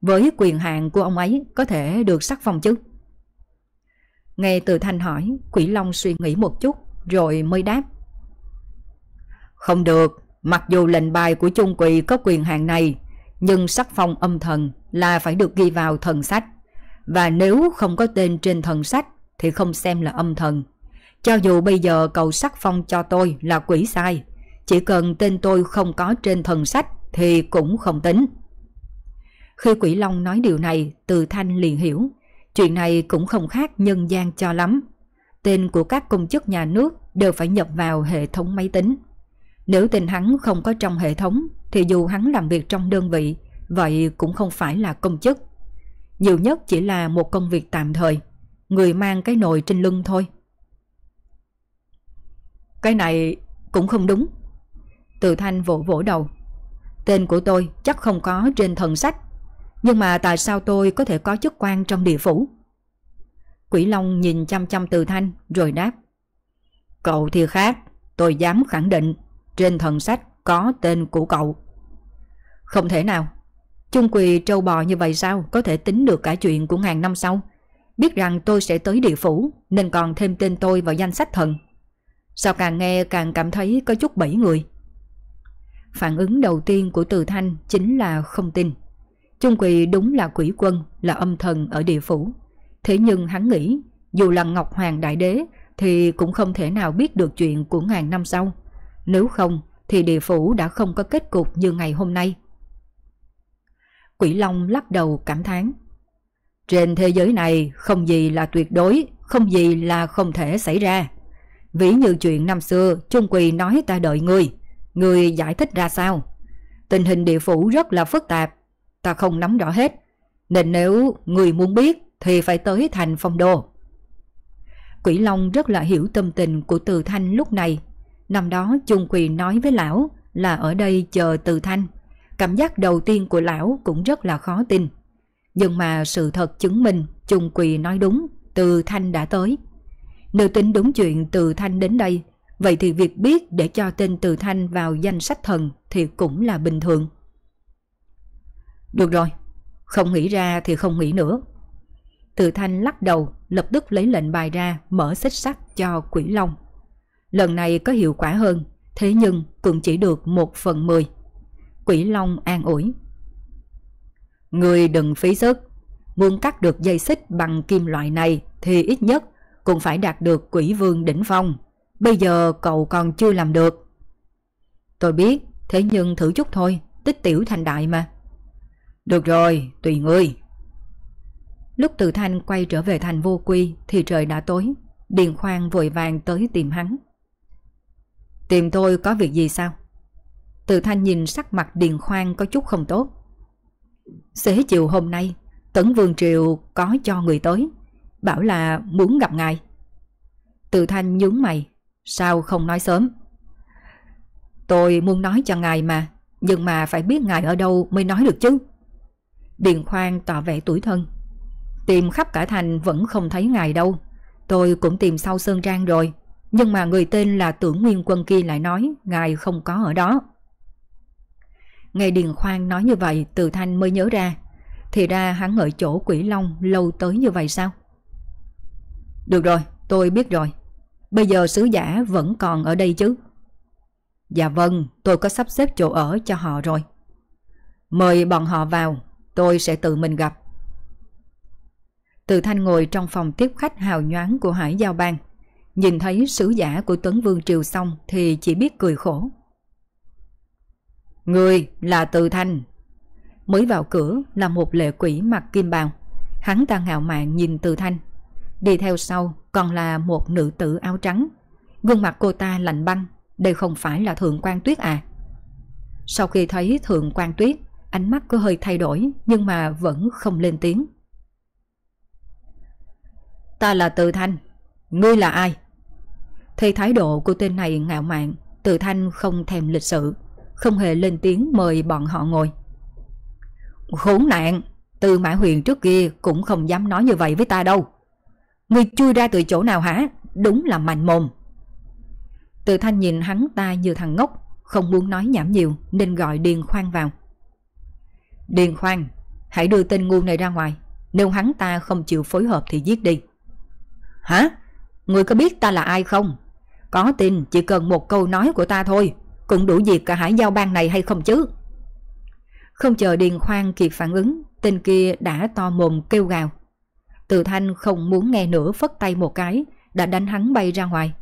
Với quyền hạn của ông ấy có thể được sắc phong chứ? Nghe từ thanh hỏi, Quỷ Long suy nghĩ một chút rồi mới đáp. Không được, mặc dù lệnh bài của Trung Quỳ có quyền hạn này, nhưng sắc phong âm thần là phải được ghi vào thần sách. Và nếu không có tên trên thần sách thì không xem là âm thần. Cho dù bây giờ cầu sắc phong cho tôi là quỷ sai, chỉ cần tên tôi không có trên thần sách thì cũng không tính. Khi quỷ long nói điều này, từ thanh liền hiểu, chuyện này cũng không khác nhân gian cho lắm tên của các công chức nhà nước đều phải nhập vào hệ thống máy tính. Nếu tên hắn không có trong hệ thống thì dù hắn làm việc trong đơn vị, vậy cũng không phải là công chức. Nhiều nhất chỉ là một công việc tạm thời, người mang cái nồi trên lưng thôi. Cái này cũng không đúng. Từ thanh vỗ vỗ đầu. Tên của tôi chắc không có trên thần sách, nhưng mà tại sao tôi có thể có chức quan trong địa phủ? Quỷ Long nhìn chăm chăm từ thanh rồi đáp. Cậu thì khác, tôi dám khẳng định trên thần sách có tên của cậu. Không thể nào, chung quỳ trâu bò như vậy sao có thể tính được cả chuyện của ngàn năm sau. biết rằng tôi sẽ tới địa phủ nên còn thêm tên tôi vào danh sách thần. Sao càng nghe càng cảm thấy có chút bẫy người. Phản ứng đầu tiên của Từ Thanh chính là không tin. Trung Quỳ đúng là quỷ quân, là âm thần ở địa phủ. Thế nhưng hắn nghĩ, dù là Ngọc Hoàng Đại Đế thì cũng không thể nào biết được chuyện của ngàn năm sau. Nếu không thì địa phủ đã không có kết cục như ngày hôm nay. Quỷ Long lắc đầu cảm thán. Trên thế giới này không gì là tuyệt đối, không gì là không thể xảy ra. Ví như chuyện năm xưa, Trung Quỳ nói ta đợi ngươi, ngươi giải thích ra sao? Tình hình địa phủ rất là phức tạp, ta không nắm rõ hết. Nên nếu người muốn biết thì phải tới thành phong đô. Quỷ Long rất là hiểu tâm tình của Từ Thanh lúc này. Năm đó Trung Quỳ nói với lão là ở đây chờ Từ Thanh. Cảm giác đầu tiên của lão cũng rất là khó tin. Nhưng mà sự thật chứng minh Trung Quỳ nói đúng, Từ Thanh đã tới. Nếu tính đúng chuyện Từ Thanh đến đây, vậy thì việc biết để cho tên Từ Thanh vào danh sách thần thì cũng là bình thường. Được rồi, không nghĩ ra thì không nghĩ nữa. Từ Thanh lắc đầu, lập tức lấy lệnh bài ra, mở xích sắt cho Quỷ Long. Lần này có hiệu quả hơn, thế nhưng cũng chỉ được một phần mười. Quỷ Long an ủi. Người đừng phí sức, muốn cắt được dây xích bằng kim loại này thì ít nhất cũng phải đạt được quỷ vương đỉnh phong. Bây giờ cậu còn chưa làm được. Tôi biết, thế nhưng thử chút thôi, tích tiểu thành đại mà. Được rồi, tùy ngươi. Lúc Từ Thanh quay trở về thành vô quy thì trời đã tối. Điền Khoan vội vàng tới tìm hắn. Tìm tôi có việc gì sao? Từ Thanh nhìn sắc mặt Điền Khoan có chút không tốt. Xế chiều hôm nay, Tấn Vương Triều có cho người tới, bảo là muốn gặp ngài. Từ Thanh nhướng mày, sao không nói sớm? Tôi muốn nói cho ngài mà, nhưng mà phải biết ngài ở đâu mới nói được chứ. Điền Khoan tỏ vẻ tuổi thân. Tìm khắp cả thành vẫn không thấy ngài đâu. Tôi cũng tìm sau Sơn Trang rồi. Nhưng mà người tên là tưởng nguyên quân kia lại nói ngài không có ở đó. Nghe Điền Khoan nói như vậy Từ Thanh mới nhớ ra. Thì ra hắn ở chỗ quỷ long lâu tới như vậy sao? Được rồi, tôi biết rồi. Bây giờ sứ giả vẫn còn ở đây chứ? Dạ vâng, tôi có sắp xếp chỗ ở cho họ rồi. Mời bọn họ vào, tôi sẽ tự mình gặp. Từ Thanh ngồi trong phòng tiếp khách hào nhoáng của Hải Giao Bang. Nhìn thấy sứ giả của Tuấn Vương Triều xong thì chỉ biết cười khổ. Người là Từ Thanh. Mới vào cửa là một lệ quỷ mặc kim bào. Hắn ta ngạo mạn nhìn Từ Thanh. Đi theo sau còn là một nữ tử áo trắng. Gương mặt cô ta lạnh băng. Đây không phải là Thượng quan Tuyết à. Sau khi thấy Thượng quan Tuyết, ánh mắt có hơi thay đổi nhưng mà vẫn không lên tiếng. Ta là Từ Thanh, ngươi là ai? Thấy thái độ của tên này ngạo mạn, Từ Thanh không thèm lịch sự, không hề lên tiếng mời bọn họ ngồi. Khốn nạn, từ Mã Huyền trước kia cũng không dám nói như vậy với ta đâu. Ngươi chui ra từ chỗ nào hả? Đúng là mạnh mồm. Từ Thanh nhìn hắn ta như thằng ngốc, không muốn nói nhảm nhiều nên gọi Điền Khoan vào. Điền Khoan, hãy đưa tên ngu này ra ngoài. Nếu hắn ta không chịu phối hợp thì giết đi. Hả? Người có biết ta là ai không? Có tin chỉ cần một câu nói của ta thôi Cũng đủ diệt cả hải giao bang này hay không chứ Không chờ Điền Khoan kịp phản ứng Tên kia đã to mồm kêu gào từ thanh không muốn nghe nữa phất tay một cái Đã đánh hắn bay ra ngoài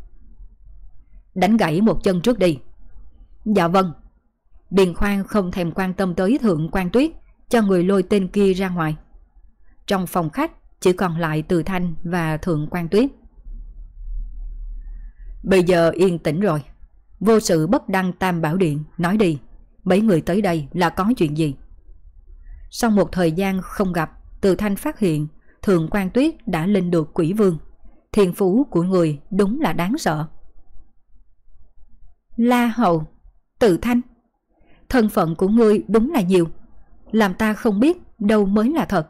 Đánh gãy một chân trước đi Dạ vâng Điền Khoan không thèm quan tâm tới Thượng quan Tuyết Cho người lôi tên kia ra ngoài Trong phòng khách chỉ còn lại Từ Thanh và Thượng quan Tuyết. Bây giờ yên tĩnh rồi. Vô sự bất đăng tam bảo điện, nói đi, mấy người tới đây là có chuyện gì? Sau một thời gian không gặp, Từ Thanh phát hiện Thượng quan Tuyết đã lên được quỷ vương. Thiền phú của người đúng là đáng sợ. La Hầu, Tự Thanh, thân phận của ngươi đúng là nhiều. Làm ta không biết đâu mới là thật.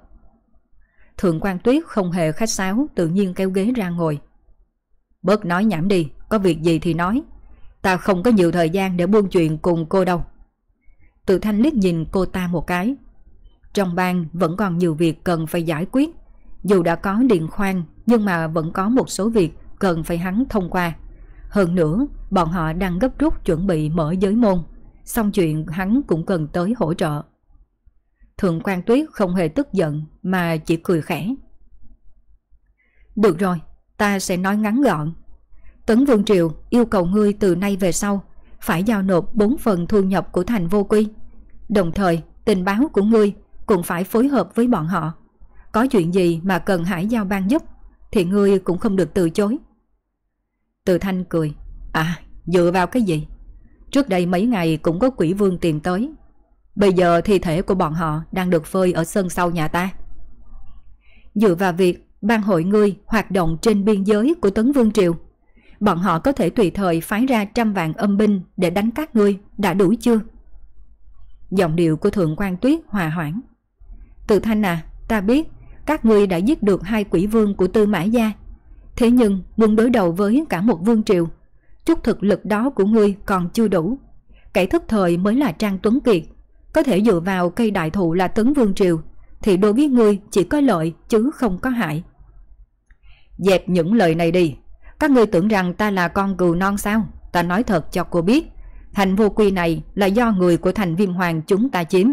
Thượng quan Tuyết không hề khách sáo tự nhiên kéo ghế ra ngồi. Bớt nói nhảm đi, có việc gì thì nói. Ta không có nhiều thời gian để buôn chuyện cùng cô đâu. Tự thanh liếc nhìn cô ta một cái. Trong bang vẫn còn nhiều việc cần phải giải quyết dù đã có điện khoan nhưng mà vẫn có một số việc cần phải hắn thông qua. Hơn nữa, bọn họ đang gấp rút chuẩn bị mở giới môn, xong chuyện hắn cũng cần tới hỗ trợ. Thượng quan Tuyết không hề tức giận mà chỉ cười khẽ. Được rồi, ta sẽ nói ngắn gọn. Tấn Vương Triều yêu cầu ngươi từ nay về sau phải giao nộp 4 phần thu nhập của thành vô quy. Đồng thời, tình báo của ngươi cũng phải phối hợp với bọn họ. Có chuyện gì mà cần Hải Giao ban giúp thì ngươi cũng không được từ chối. Từ Thanh cười. À, dựa vào cái gì? Trước đây mấy ngày cũng có quỷ vương tìm tới. Bây giờ thi thể của bọn họ đang được phơi ở sân sau nhà ta. Dựa vào việc ban hội ngươi hoạt động trên biên giới của Tấn Vương Triều. Bọn họ có thể tùy thời phái ra trăm vạn âm binh để đánh các ngươi, đã đủ chưa? Giọng điệu của Thượng quan Tuyết hòa hoãn. Từ thanh à, ta biết các ngươi đã giết được hai quỷ vương của Tư Mã Gia. Thế nhưng muốn đối đầu với cả một vương triều, chút thực lực đó của ngươi còn chưa đủ. Kẻ thức thời mới là Trang Tuấn Kiệt. Có thể dựa vào cây đại thụ là Tấn Vương Triều, thì đối với ngươi chỉ có lợi chứ không có hại. Dẹp những lời này đi. Các ngươi tưởng rằng ta là con cừu non sao? Ta nói thật cho cô biết. Thành vô quy này là do người của thành viêm hoàng chúng ta chiếm.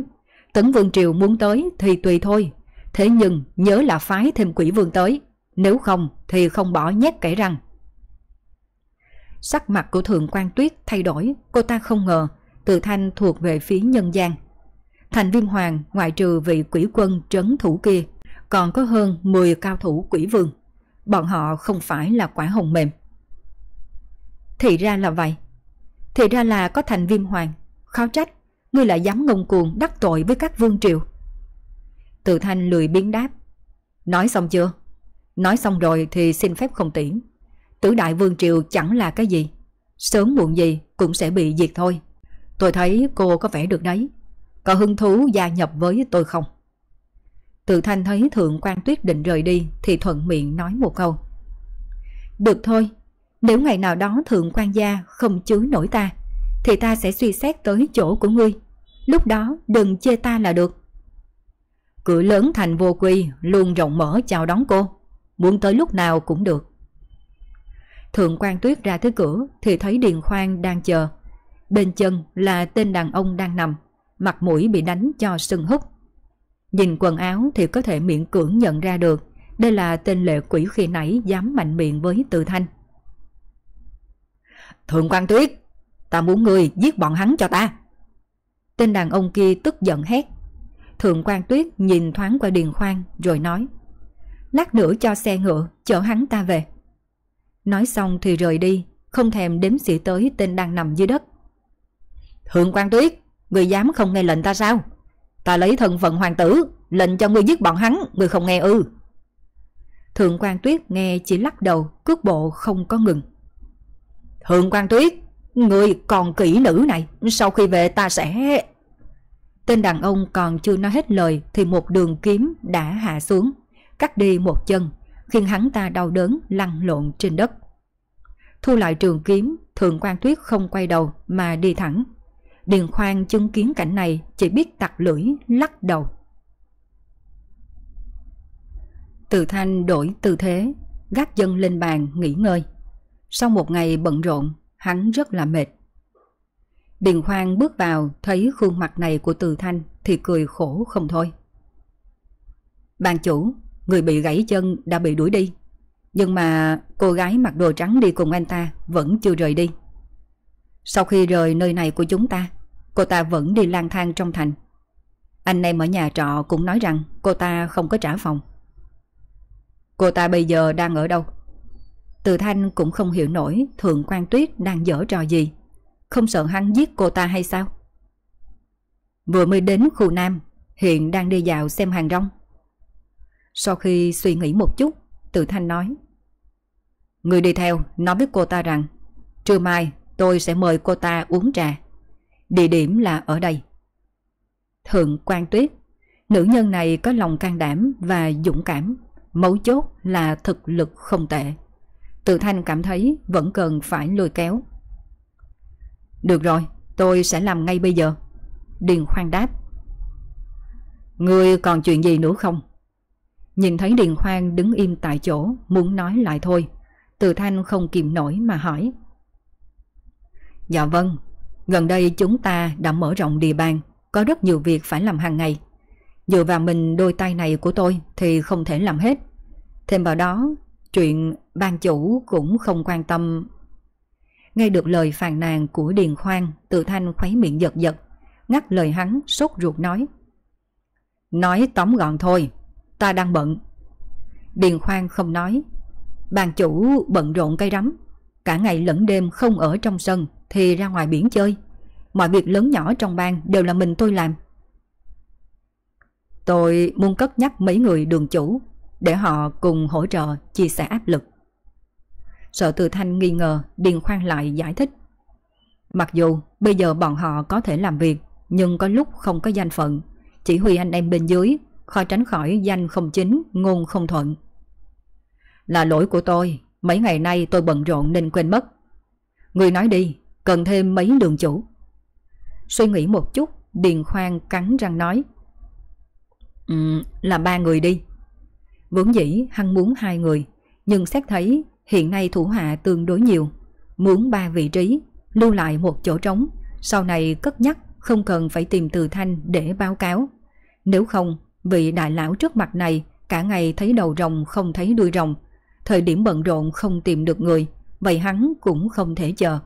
Tấn Vương Triều muốn tới thì tùy thôi. Thế nhưng nhớ là phái thêm quỷ vương tới. Nếu không thì không bỏ nhét kẻ răng. Sắc mặt của Thượng quan Tuyết thay đổi. Cô ta không ngờ Từ Thanh thuộc về phía nhân gian. Thành viêm hoàng ngoại trừ vị quỷ quân trấn thủ kia còn có hơn 10 cao thủ quỷ vương bọn họ không phải là quả hồng mềm. Thì ra là vậy. Thì ra là có thành viêm hoàng, khó trách, ngươi lại dám ngông cuồng đắc tội với các vương triều. Từ thanh lười biến đáp. Nói xong chưa? Nói xong rồi thì xin phép không tiễn. Tứ đại vương triều chẳng là cái gì. Sớm muộn gì cũng sẽ bị diệt thôi. Tôi thấy cô có vẻ được đấy. Có hứng thú gia nhập với tôi không? Từ thanh thấy thượng quan tuyết định rời đi thì thuận miệng nói một câu. Được thôi, nếu ngày nào đó thượng quan gia không chứa nổi ta, thì ta sẽ suy xét tới chỗ của ngươi. Lúc đó đừng chê ta là được. Cửa lớn thành vô quy luôn rộng mở chào đón cô. Muốn tới lúc nào cũng được. Thượng quan tuyết ra tới cửa thì thấy Điền Khoan đang chờ. Bên chân là tên đàn ông đang nằm, mặt mũi bị đánh cho sưng húp. Nhìn quần áo thì có thể miệng cưỡng nhận ra được đây là tên lệ quỷ khi nãy dám mạnh miệng với Từ Thanh. Thượng quan Tuyết, ta muốn người giết bọn hắn cho ta. Tên đàn ông kia tức giận hét. Thượng quan Tuyết nhìn thoáng qua Điền Khoan rồi nói Lát nữa cho xe ngựa chở hắn ta về. Nói xong thì rời đi, không thèm đếm xỉ tới tên đang nằm dưới đất. Thượng quan Tuyết, người dám không nghe lệnh ta sao? Ta lấy thân phận hoàng tử, lệnh cho ngươi giết bọn hắn, ngươi không nghe ư. Thượng quan Tuyết nghe chỉ lắc đầu, cước bộ không có ngừng. Thượng quan Tuyết, ngươi còn kỹ nữ này, sau khi về ta sẽ... Tên đàn ông còn chưa nói hết lời thì một đường kiếm đã hạ xuống, cắt đi một chân, khiến hắn ta đau đớn lăn lộn trên đất. Thu lại trường kiếm, Thượng quan Tuyết không quay đầu mà đi thẳng Điền Khoan chứng kiến cảnh này chỉ biết tặc lưỡi lắc đầu. Từ thanh đổi tư thế, gác chân lên bàn nghỉ ngơi. Sau một ngày bận rộn, hắn rất là mệt. Điền Khoan bước vào thấy khuôn mặt này của Từ Thanh thì cười khổ không thôi. Ban chủ, người bị gãy chân đã bị đuổi đi. Nhưng mà cô gái mặc đồ trắng đi cùng anh ta vẫn chưa rời đi. Sau khi rời nơi này của chúng ta, Cô ta vẫn đi lang thang trong thành Anh em ở nhà trọ cũng nói rằng Cô ta không có trả phòng Cô ta bây giờ đang ở đâu Từ thanh cũng không hiểu nổi Thượng quan tuyết đang dở trò gì không sợ hắn giết cô ta hay sao Vừa mới đến khu Nam Hiện đang đi dạo xem hàng rong Sau khi suy nghĩ một chút Từ thanh nói Người đi theo nói với cô ta rằng Trưa mai tôi sẽ mời cô ta uống trà Địa điểm là ở đây. Thượng quan tuyết, nữ nhân này có lòng can đảm và dũng cảm, mấu chốt là thực lực không tệ. Từ thanh cảm thấy vẫn cần phải lôi kéo. Được rồi, tôi sẽ làm ngay bây giờ. Điền khoan đáp. Ngươi còn chuyện gì nữa không? Nhìn thấy Điền Khoan đứng im tại chỗ muốn nói lại thôi. Từ Thanh không kìm nổi mà hỏi. Dạ vâng, gần đây chúng ta đã mở rộng địa bàn, có rất nhiều việc phải làm hàng ngày. Dựa vào mình đôi tay này của tôi thì không thể làm hết. Thêm vào đó, chuyện ban chủ cũng không quan tâm. Nghe được lời phàn nàn của Điền Khoan, Từ Thanh khuấy miệng giật giật, ngắt lời hắn sốt ruột nói. Nói tóm gọn thôi, ta đang bận. Điền Khoan không nói. Bàn chủ bận rộn cây rắm, cả ngày lẫn đêm không ở trong sân thì ra ngoài biển chơi. Mọi việc lớn nhỏ trong bang đều là mình tôi làm. Tôi muốn cất nhắc mấy người đường chủ để họ cùng hỗ trợ chia sẻ áp lực. Sợ từ thanh nghi ngờ Điền Khoan lại giải thích. Mặc dù bây giờ bọn họ có thể làm việc nhưng có lúc không có danh phận. Chỉ huy anh em bên dưới khó tránh khỏi danh không chính, ngôn không thuận. Là lỗi của tôi, mấy ngày nay tôi bận rộn nên quên mất. Người nói đi, cần thêm mấy đường chủ. Suy nghĩ một chút, Điền Khoan cắn răng nói. Um, là ba người đi. Vốn dĩ hắn muốn hai người, nhưng xét thấy hiện nay thủ hạ tương đối nhiều. Muốn ba vị trí, lưu lại một chỗ trống, sau này cất nhắc không cần phải tìm từ thanh để báo cáo. Nếu không, vị đại lão trước mặt này cả ngày thấy đầu rồng không thấy đuôi rồng, thời điểm bận rộn không tìm được người, vậy hắn cũng không thể chờ.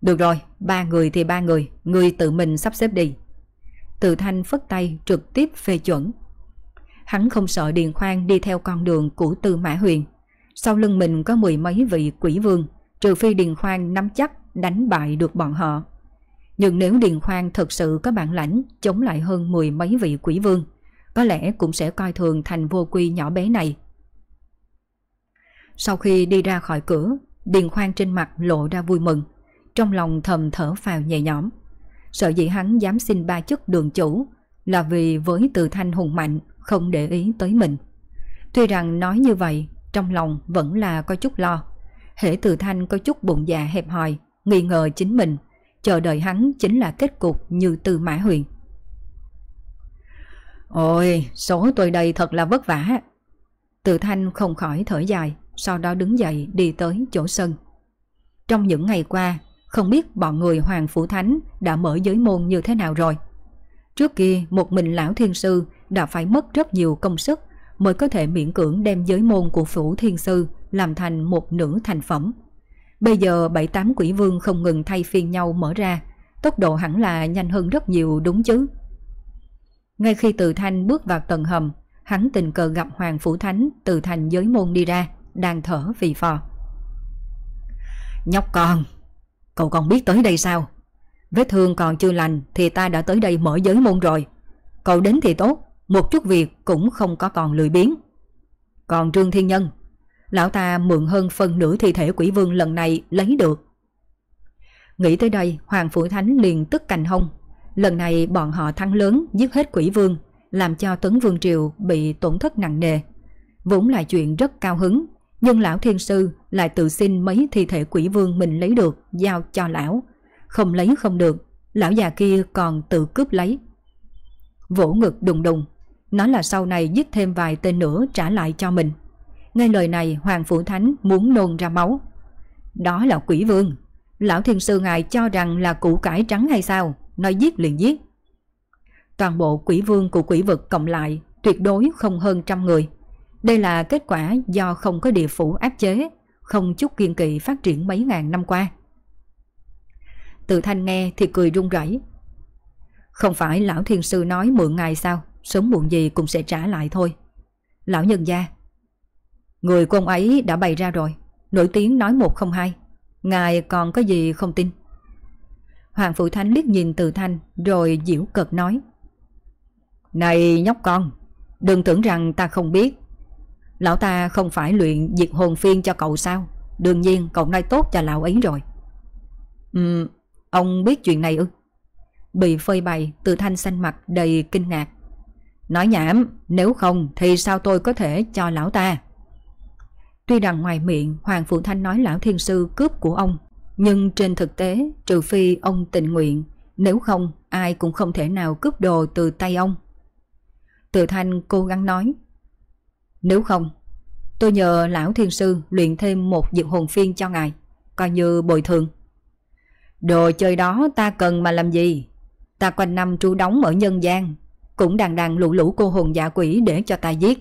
Được rồi, ba người thì ba người, người tự mình sắp xếp đi. Từ thanh phất tay trực tiếp phê chuẩn. Hắn không sợ Điền Khoan đi theo con đường của Tư Mã Huyền. Sau lưng mình có mười mấy vị quỷ vương, trừ phi Điền Khoan nắm chắc đánh bại được bọn họ. Nhưng nếu Điền Khoan thật sự có bản lãnh chống lại hơn mười mấy vị quỷ vương, có lẽ cũng sẽ coi thường thành vô quy nhỏ bé này. Sau khi đi ra khỏi cửa, Điền Khoan trên mặt lộ ra vui mừng, trong lòng thầm thở phào nhẹ nhõm. Sợ dĩ hắn dám xin ba chức đường chủ là vì với từ thanh hùng mạnh không để ý tới mình. Tuy rằng nói như vậy, trong lòng vẫn là có chút lo. Hễ từ thanh có chút bụng dạ hẹp hòi, nghi ngờ chính mình, chờ đợi hắn chính là kết cục như từ mã huyền. Ôi, số tôi đây thật là vất vả. Từ thanh không khỏi thở dài, sau đó đứng dậy đi tới chỗ sân. Trong những ngày qua, không biết bọn người Hoàng Phủ Thánh đã mở giới môn như thế nào rồi. Trước kia một mình lão thiên sư đã phải mất rất nhiều công sức mới có thể miễn cưỡng đem giới môn của Phủ Thiên Sư làm thành một nửa thành phẩm. Bây giờ bảy tám quỷ vương không ngừng thay phiên nhau mở ra, tốc độ hẳn là nhanh hơn rất nhiều đúng chứ. Ngay khi Từ Thanh bước vào tầng hầm, hắn tình cờ gặp Hoàng Phủ Thánh từ thành giới môn đi ra, đang thở vì phò. Nhóc con, cậu còn biết tới đây sao? Vết thương còn chưa lành thì ta đã tới đây mở giới môn rồi. Cậu đến thì tốt, một chút việc cũng không có còn lười biếng. Còn Trương Thiên Nhân, lão ta mượn hơn phần nửa thi thể quỷ vương lần này lấy được. Nghĩ tới đây, Hoàng Phủ Thánh liền tức cành hông. Lần này bọn họ thắng lớn giết hết quỷ vương, làm cho Tấn Vương Triều bị tổn thất nặng nề. Vốn là chuyện rất cao hứng, nhưng lão thiên sư lại tự xin mấy thi thể quỷ vương mình lấy được giao cho lão. Không lấy không được, lão già kia còn tự cướp lấy. Vỗ ngực đùng đùng, nói là sau này giết thêm vài tên nữa trả lại cho mình. Nghe lời này Hoàng Phủ Thánh muốn nôn ra máu. Đó là quỷ vương. Lão thiên sư ngài cho rằng là củ cải trắng hay sao? Nói giết liền giết. Toàn bộ quỷ vương của quỷ vực cộng lại tuyệt đối không hơn trăm người. Đây là kết quả do không có địa phủ áp chế, không chút kiên kỵ phát triển mấy ngàn năm qua. Từ thanh nghe thì cười run rẩy. Không phải lão thiên sư nói mượn ngài sao, sớm muộn gì cũng sẽ trả lại thôi. Lão nhân gia, người của ông ấy đã bày ra rồi, nổi tiếng nói một không hai. Ngài còn có gì không tin? Hoàng Phụ Thánh liếc nhìn từ thanh rồi diễu cợt nói. Này nhóc con, đừng tưởng rằng ta không biết. Lão ta không phải luyện diệt hồn phiên cho cậu sao? Đương nhiên cậu nói tốt cho lão ấy rồi. Ừ, ông biết chuyện này ư? Bị phơi bày, từ thanh xanh mặt đầy kinh ngạc. Nói nhảm, nếu không thì sao tôi có thể cho lão ta? Tuy rằng ngoài miệng Hoàng Phụ Thanh nói lão thiên sư cướp của ông, nhưng trên thực tế trừ phi ông tình nguyện, nếu không ai cũng không thể nào cướp đồ từ tay ông. Từ Thanh cố gắng nói, Nếu không, tôi nhờ lão thiên sư luyện thêm một diệt hồn phiên cho ngài, coi như bồi thường. Đồ chơi đó ta cần mà làm gì? Ta quanh năm trú đóng ở nhân gian, cũng đàn đàn lũ lũ cô hồn dạ quỷ để cho ta giết.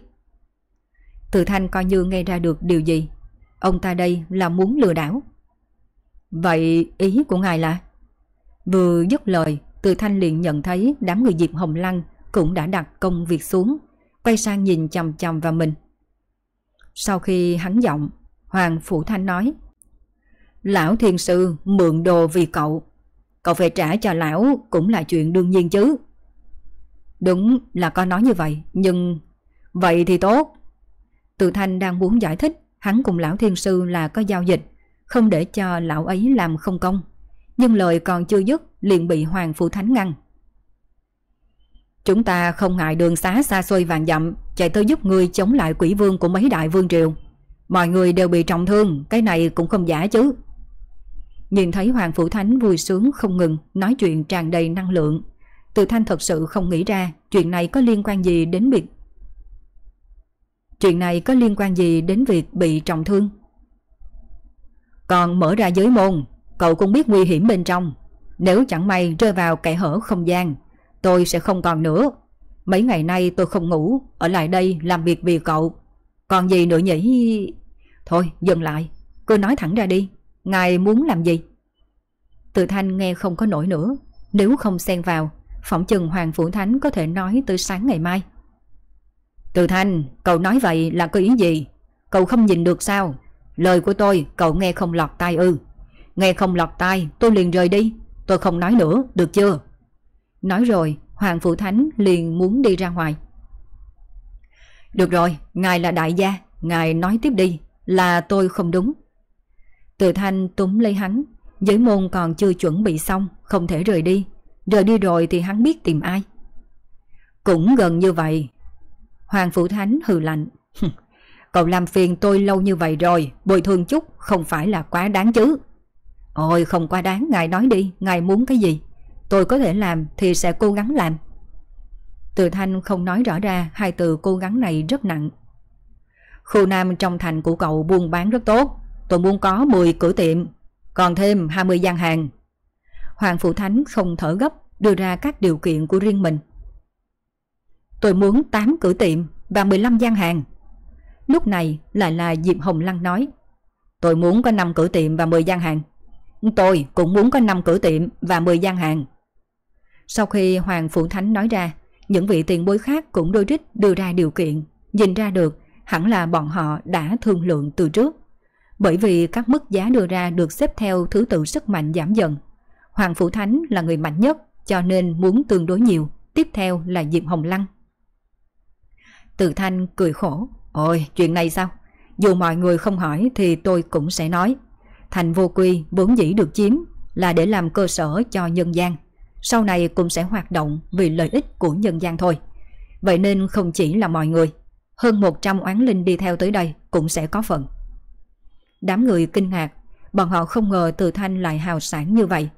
Từ thanh coi như nghe ra được điều gì. Ông ta đây là muốn lừa đảo. Vậy ý của ngài là? Vừa dứt lời, từ thanh liền nhận thấy đám người Diệp Hồng Lăng cũng đã đặt công việc xuống, quay sang nhìn chầm chầm vào mình. Sau khi hắn giọng, Hoàng Phủ Thanh nói Lão thiên sư mượn đồ vì cậu Cậu phải trả cho lão cũng là chuyện đương nhiên chứ Đúng là con nói như vậy, Nhưng Vậy thì tốt. Từ Thanh đang muốn giải thích, Hắn cùng lão thiên sư là có giao dịch, Không để cho lão ấy làm không công. Nhưng lời còn chưa dứt, liền bị Hoàng Phụ Thánh ngăn. Chúng ta không ngại đường xá xa xôi vàng dặm, Chạy tới giúp người chống lại quỷ vương của mấy đại vương triều. Mọi người đều bị trọng thương, Cái này cũng không giả chứ. Nhìn thấy Hoàng Phủ Thánh vui sướng không ngừng, Nói chuyện tràn đầy năng lượng. Từ Thanh thật sự không nghĩ ra Chuyện này có liên quan gì đến việc Chuyện này có liên quan gì đến việc bị trọng thương? Còn mở ra giới môn, Cậu cũng biết nguy hiểm bên trong. Nếu chẳng may rơi vào kẻ hở không gian, Tôi sẽ không còn nữa. Mấy ngày nay tôi không ngủ, Ở lại đây làm việc vì cậu. Còn gì nữa nhỉ? Thôi, dừng lại. Cứ nói thẳng ra đi. Ngài muốn làm gì? Từ thanh nghe không có nổi nữa. Nếu không xen vào Phỏng chừng Hoàng Phủ Thánh có thể nói tới sáng ngày mai. Từ thanh, Cậu nói vậy là có ý gì? Cậu không nhìn được sao? Lời của tôi, cậu nghe không lọt tai ư. Nghe không lọt tai, tôi liền rời đi. Tôi không nói nữa, được chưa? Nói rồi, Hoàng Phủ Thánh liền muốn đi ra ngoài. Được rồi, Ngài là đại gia, Ngài nói tiếp đi, Là tôi không đúng. Từ thanh túm lấy hắn, Giới môn còn chưa chuẩn bị xong, Không thể rời đi. Rời đi rồi thì hắn biết tìm ai. Cũng gần như vậy. Hoàng Phủ Thánh hừ lạnh. Cậu làm phiền tôi lâu như vậy rồi, Bồi thường chút không phải là quá đáng chứ. Ôi, không quá đáng, Ngài nói đi, Ngài muốn cái gì? Tôi có thể làm thì sẽ cố gắng làm. Từ thanh không nói rõ ra, Hai từ cố gắng này rất nặng. Khu Nam trong thành của cậu buôn bán rất tốt. Tôi muốn có 10 cửa tiệm, Còn thêm 20 gian hàng. Hoàng Phụ Thánh không thở gấp, Đưa ra các điều kiện của riêng mình. Tôi muốn 8 cửa tiệm Và 15 gian hàng. Lúc này lại là Diệp Hồng Lăng nói, Tôi muốn có 5 cửa tiệm và 10 gian hàng. Tôi cũng muốn có 5 cửa tiệm và 10 gian hàng. Sau khi Hoàng Phụ Thánh nói ra, Những vị tiền bối khác cũng đôi rít đưa ra điều kiện. Nhìn ra được, hẳn là bọn họ đã thương lượng từ trước. Bởi vì các mức giá đưa ra được xếp theo thứ tự sức mạnh giảm dần. Hoàng Phủ Thánh là người mạnh nhất cho nên muốn tương đối nhiều. Tiếp theo là Diệp Hồng Lăng. Từ Thanh cười khổ. Ôi, chuyện này sao? Dù mọi người không hỏi thì tôi cũng sẽ nói. Thành vô quy vốn dĩ được chiếm là để làm cơ sở cho nhân gian. Sau này cũng sẽ hoạt động vì lợi ích của nhân gian thôi. Vậy nên không chỉ là mọi người hơn 100 oán linh đi theo tới đây cũng sẽ có phần. Đám người kinh ngạc, bọn họ không ngờ Từ Thanh lại hào sản như vậy.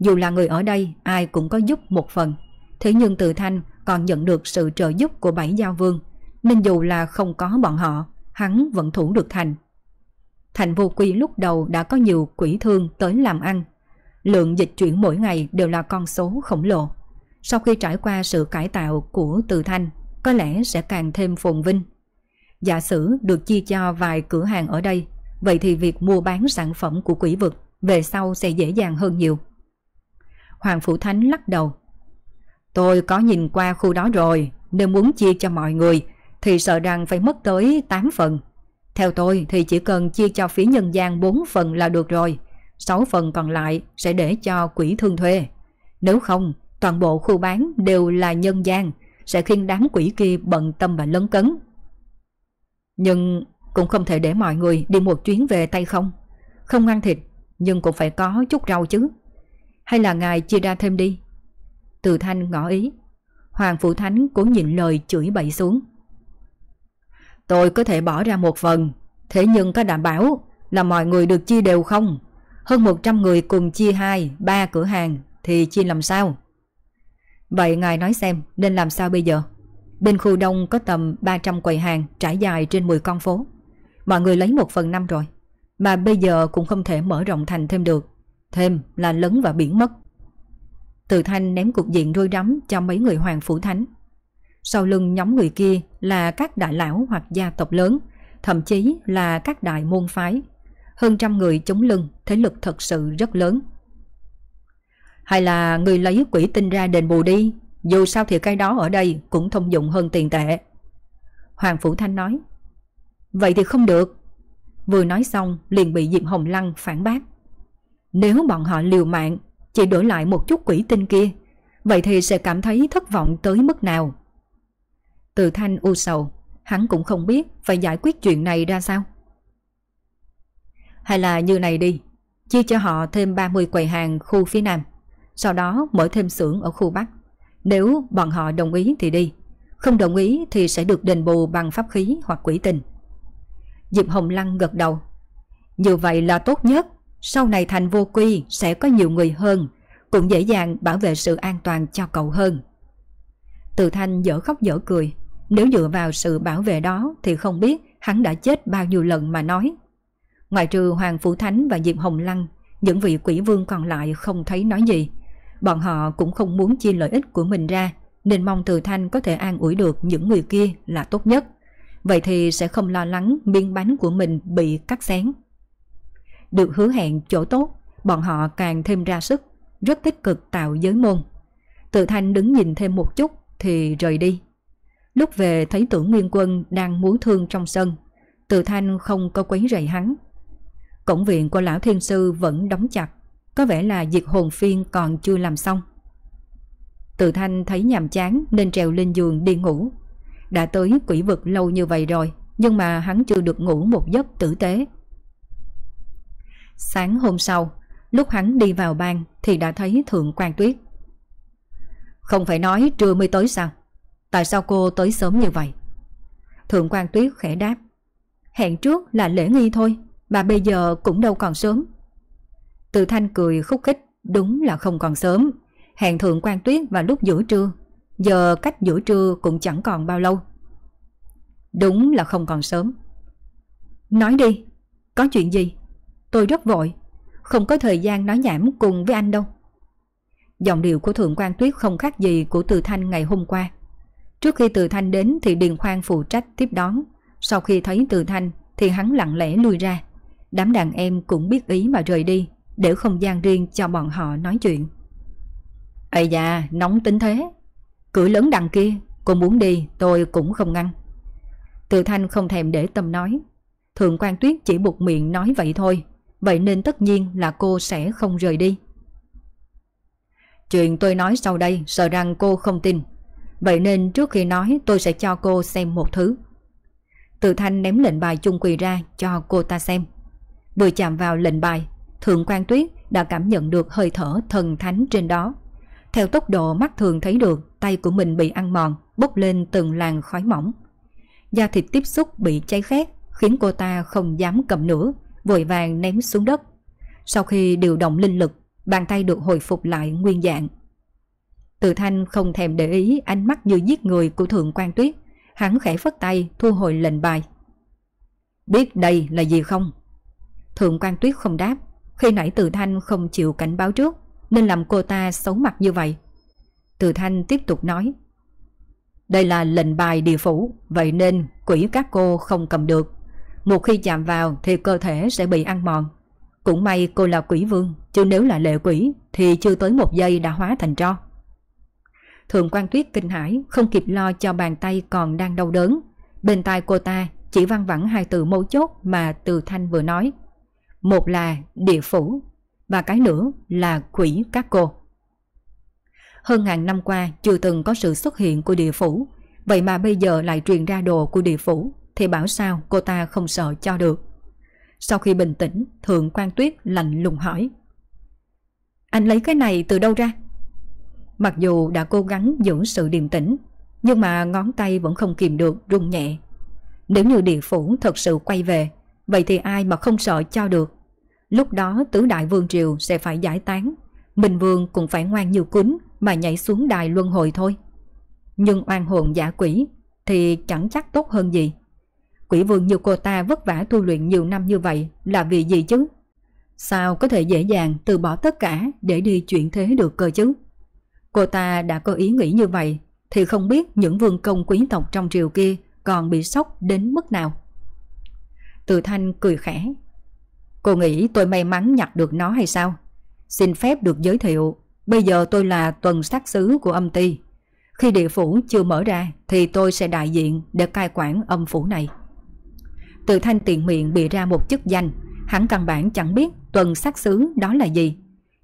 Dù là người ở đây, ai cũng có giúp một phần. Thế nhưng Từ Thanh còn nhận được sự trợ giúp của bảy giao vương, nên dù là không có bọn họ, hắn vẫn thủ được thành. Thành vô quy lúc đầu đã có nhiều quỷ thương tới làm ăn. Lượng dịch chuyển mỗi ngày đều là con số khổng lồ. Sau khi trải qua sự cải tạo của Từ Thanh, có lẽ sẽ càng thêm phồn vinh. Giả sử được chia cho vài cửa hàng ở đây, vậy thì việc mua bán sản phẩm của quỷ vực về sau sẽ dễ dàng hơn nhiều. Hoàng Phủ Thánh lắc đầu. Tôi có nhìn qua khu đó rồi, nếu muốn chia cho mọi người thì sợ rằng phải mất tới 8 phần. Theo tôi thì chỉ cần chia cho phía nhân gian 4 phần là được rồi, 6 phần còn lại sẽ để cho quỷ thương thuê. Nếu không, toàn bộ khu bán đều là nhân gian, sẽ khiến đám quỷ kia bận tâm và lấn cấn. Nhưng cũng không thể để mọi người đi một chuyến về tay không. Không ăn thịt, nhưng cũng phải có chút rau chứ. Hay là ngài chia ra thêm đi? Từ thanh ngỏ ý. Hoàng Phụ Thánh cố nhịn lời chửi bậy xuống. Tôi có thể bỏ ra một phần, thế nhưng có đảm bảo là mọi người được chia đều không? Hơn 100 người cùng chia hai, ba cửa hàng thì chia làm sao? Vậy ngài nói xem nên làm sao bây giờ? Bên khu đông có tầm 300 quầy hàng trải dài trên 10 con phố. Mọi người lấy một phần năm rồi. Mà bây giờ cũng không thể mở rộng thành thêm được. Thêm là lấn vào biển mất. Từ thanh ném cục diện rôi rắm cho mấy người hoàng phủ thánh. Sau lưng nhóm người kia là các đại lão hoặc gia tộc lớn, thậm chí là các đại môn phái. Hơn trăm người chống lưng, thế lực thật sự rất lớn. Hay là người lấy quỷ tinh ra đền bù đi, dù sao thì cái đó ở đây cũng thông dụng hơn tiền tệ. Hoàng Phủ Thanh nói. Vậy thì không được. Vừa nói xong liền bị Diệp Hồng Lăng phản bác. Nếu bọn họ liều mạng chỉ đổi lại một chút quỷ tinh kia, vậy thì sẽ cảm thấy thất vọng tới mức nào? Từ Thanh u sầu, hắn cũng không biết phải giải quyết chuyện này ra sao. Hay là như này đi, chia cho họ thêm 30 quầy hàng khu phía Nam, sau đó mở thêm xưởng ở khu Bắc. Nếu bọn họ đồng ý thì đi, không đồng ý thì sẽ được đền bù bằng pháp khí hoặc quỷ tình. Diệp Hồng Lăng gật đầu. Như vậy là tốt nhất, sau này thành vô quy sẽ có nhiều người hơn, cũng dễ dàng bảo vệ sự an toàn cho cậu hơn. Từ Thanh dở khóc dở cười, nếu dựa vào sự bảo vệ đó thì không biết hắn đã chết bao nhiêu lần mà nói. Ngoài trừ Hoàng Phủ Thánh và Diệp Hồng Lăng, những vị quỷ vương còn lại không thấy nói gì. Bọn họ cũng không muốn chia lợi ích của mình ra, nên mong Từ Thanh có thể an ủi được những người kia là tốt nhất. Vậy thì sẽ không lo lắng miếng bánh của mình bị cắt xén. Được hứa hẹn chỗ tốt, bọn họ càng thêm ra sức, rất tích cực tạo giới môn. Tự Thanh đứng nhìn thêm một chút thì rời đi. Lúc về thấy tưởng Nguyên Quân đang múa thương trong sân, Tự Thanh không có quấy rầy hắn. Cổng viện của Lão Thiên Sư vẫn đóng chặt, có vẻ là diệt hồn phiên còn chưa làm xong. Tự Thanh thấy nhàm chán nên trèo lên giường đi ngủ. Đã tới quỷ vực lâu như vậy rồi, nhưng mà hắn chưa được ngủ một giấc tử tế. Sáng hôm sau, lúc hắn đi vào bang thì đã thấy Thượng quan Tuyết. Không phải nói trưa mới tới sao? Tại sao cô tới sớm như vậy? Thượng quan Tuyết khẽ đáp. Hẹn trước là lễ nghi thôi, mà bây giờ cũng đâu còn sớm. Từ thanh cười khúc khích, đúng là không còn sớm. Hẹn Thượng quan Tuyết vào lúc giữa trưa, giờ cách giữa trưa cũng chẳng còn bao lâu. Đúng là không còn sớm. Nói đi, có chuyện gì? Tôi rất vội, không có thời gian nói nhảm cùng với anh đâu. Giọng điệu của Thượng quan Tuyết không khác gì của Từ Thanh ngày hôm qua. Trước khi Từ Thanh đến thì Điền Khoan phụ trách tiếp đón. Sau khi thấy Từ Thanh thì hắn lặng lẽ lui ra. Đám đàn em cũng biết ý mà rời đi để không gian riêng cho bọn họ nói chuyện. Ây da, nóng tính thế. Cửa lớn đằng kia, cô muốn đi tôi cũng không ngăn. Từ Thanh không thèm để tâm nói. Thượng quan Tuyết chỉ buộc miệng nói vậy thôi. Vậy nên tất nhiên là cô sẽ không rời đi. Chuyện tôi nói sau đây sợ rằng cô không tin. Vậy nên trước khi nói tôi sẽ cho cô xem một thứ. Từ thanh ném lệnh bài chung quỳ ra cho cô ta xem. Vừa chạm vào lệnh bài, Thượng quan Tuyết đã cảm nhận được hơi thở thần thánh trên đó. Theo tốc độ mắt thường thấy được, tay của mình bị ăn mòn, bốc lên từng làn khói mỏng. Da thịt tiếp xúc bị cháy khét, khiến cô ta không dám cầm nữa, vội vàng ném xuống đất. Sau khi điều động linh lực, bàn tay được hồi phục lại nguyên dạng. Từ thanh không thèm để ý ánh mắt như giết người của Thượng quan Tuyết, hắn khẽ phất tay thu hồi lệnh bài. Biết đây là gì không? Thượng quan Tuyết không đáp, khi nãy Từ Thanh không chịu cảnh báo trước, nên làm cô ta xấu mặt như vậy. Từ Thanh tiếp tục nói. Đây là lệnh bài địa phủ, vậy nên quỷ các cô không cầm được. Một khi chạm vào thì cơ thể sẽ bị ăn mòn. Cũng may cô là quỷ vương, chứ nếu là lệ quỷ thì chưa tới một giây đã hóa thành tro. Thượng quan tuyết kinh hãi không kịp lo cho bàn tay còn đang đau đớn. Bên tai cô ta chỉ văng vẳng hai từ mấu chốt mà Từ Thanh vừa nói. Một là địa phủ và cái nữa là quỷ các cô. Hơn ngàn năm qua chưa từng có sự xuất hiện của địa phủ, vậy mà bây giờ lại truyền ra đồ của địa phủ thì bảo sao cô ta không sợ cho được. Sau khi bình tĩnh, Thượng quan Tuyết lạnh lùng hỏi. Anh lấy cái này từ đâu ra? Mặc dù đã cố gắng giữ sự điềm tĩnh, nhưng mà ngón tay vẫn không kìm được run nhẹ. Nếu như địa phủ thật sự quay về, vậy thì ai mà không sợ cho được. Lúc đó tứ đại vương triều sẽ phải giải tán, Bình vương cũng phải ngoan như cún mà nhảy xuống đài luân hồi thôi. nhưng oan hồn giả quỷ thì chẳng chắc tốt hơn gì. Quỷ vương như cô ta vất vả tu luyện nhiều năm như vậy là vì gì chứ? Sao có thể dễ dàng từ bỏ tất cả để đi chuyển thế được cơ chứ? Cô ta đã có ý nghĩ như vậy thì không biết những vương công quý tộc trong triều kia còn bị sốc đến mức nào. Từ thanh cười khẽ. Cô nghĩ tôi may mắn nhặt được nó hay sao? Xin phép được giới thiệu, bây giờ tôi là tuần sát sứ của âm ty. Khi địa phủ chưa mở ra thì tôi sẽ đại diện để cai quản âm phủ này. Từ thanh tiện miệng bị ra một chức danh, hắn căn bản chẳng biết tuần sát sứ đó là gì.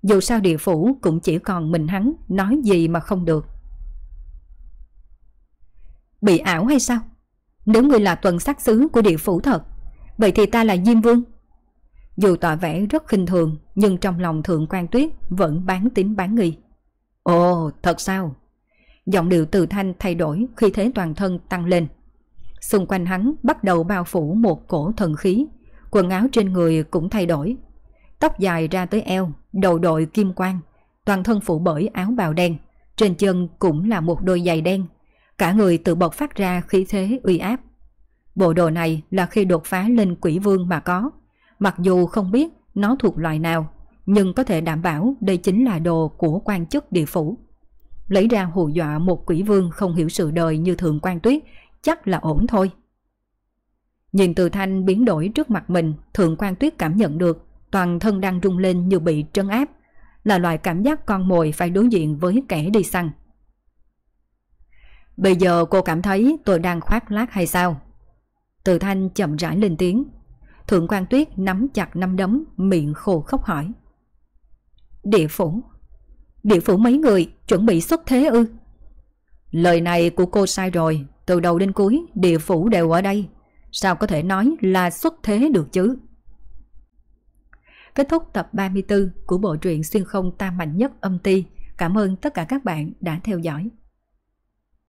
Dù sao địa phủ cũng chỉ còn mình hắn nói gì mà không được. Bị ảo hay sao? Nếu người là tuần sát sứ của địa phủ thật, vậy thì ta là Diêm Vương. Dù tỏ vẻ rất khinh thường, nhưng trong lòng Thượng quan Tuyết vẫn bán tính bán nghi. Ồ, thật sao? Giọng điệu từ thanh thay đổi khi thế toàn thân tăng lên. Xung quanh hắn bắt đầu bao phủ một cổ thần khí, quần áo trên người cũng thay đổi. Tóc dài ra tới eo, đầu đội kim quang, toàn thân phủ bởi áo bào đen, trên chân cũng là một đôi giày đen. Cả người tự bộc phát ra khí thế uy áp. Bộ đồ này là khi đột phá lên quỷ vương mà có. Mặc dù không biết nó thuộc loại nào, nhưng có thể đảm bảo đây chính là đồ của quan chức địa phủ. Lấy ra hù dọa một quỷ vương không hiểu sự đời như thường quan tuyết, chắc là ổn thôi. Nhìn từ thanh biến đổi trước mặt mình, thượng quan tuyết cảm nhận được toàn thân đang rung lên như bị trấn áp, là loại cảm giác con mồi phải đối diện với kẻ đi săn. Bây giờ cô cảm thấy tôi đang khoác lác hay sao? Từ thanh chậm rãi lên tiếng. Thượng quan tuyết nắm chặt năm đấm, miệng khô khóc hỏi. Địa phủ? Địa phủ mấy người chuẩn bị xuất thế ư? Lời này của cô sai rồi, từ đầu đến cuối, địa phủ đều ở đây. Sao có thể nói là xuất thế được chứ? Kết thúc tập 34 của bộ truyện xuyên không tam mạnh nhất âm ti. Cảm ơn tất cả các bạn đã theo dõi.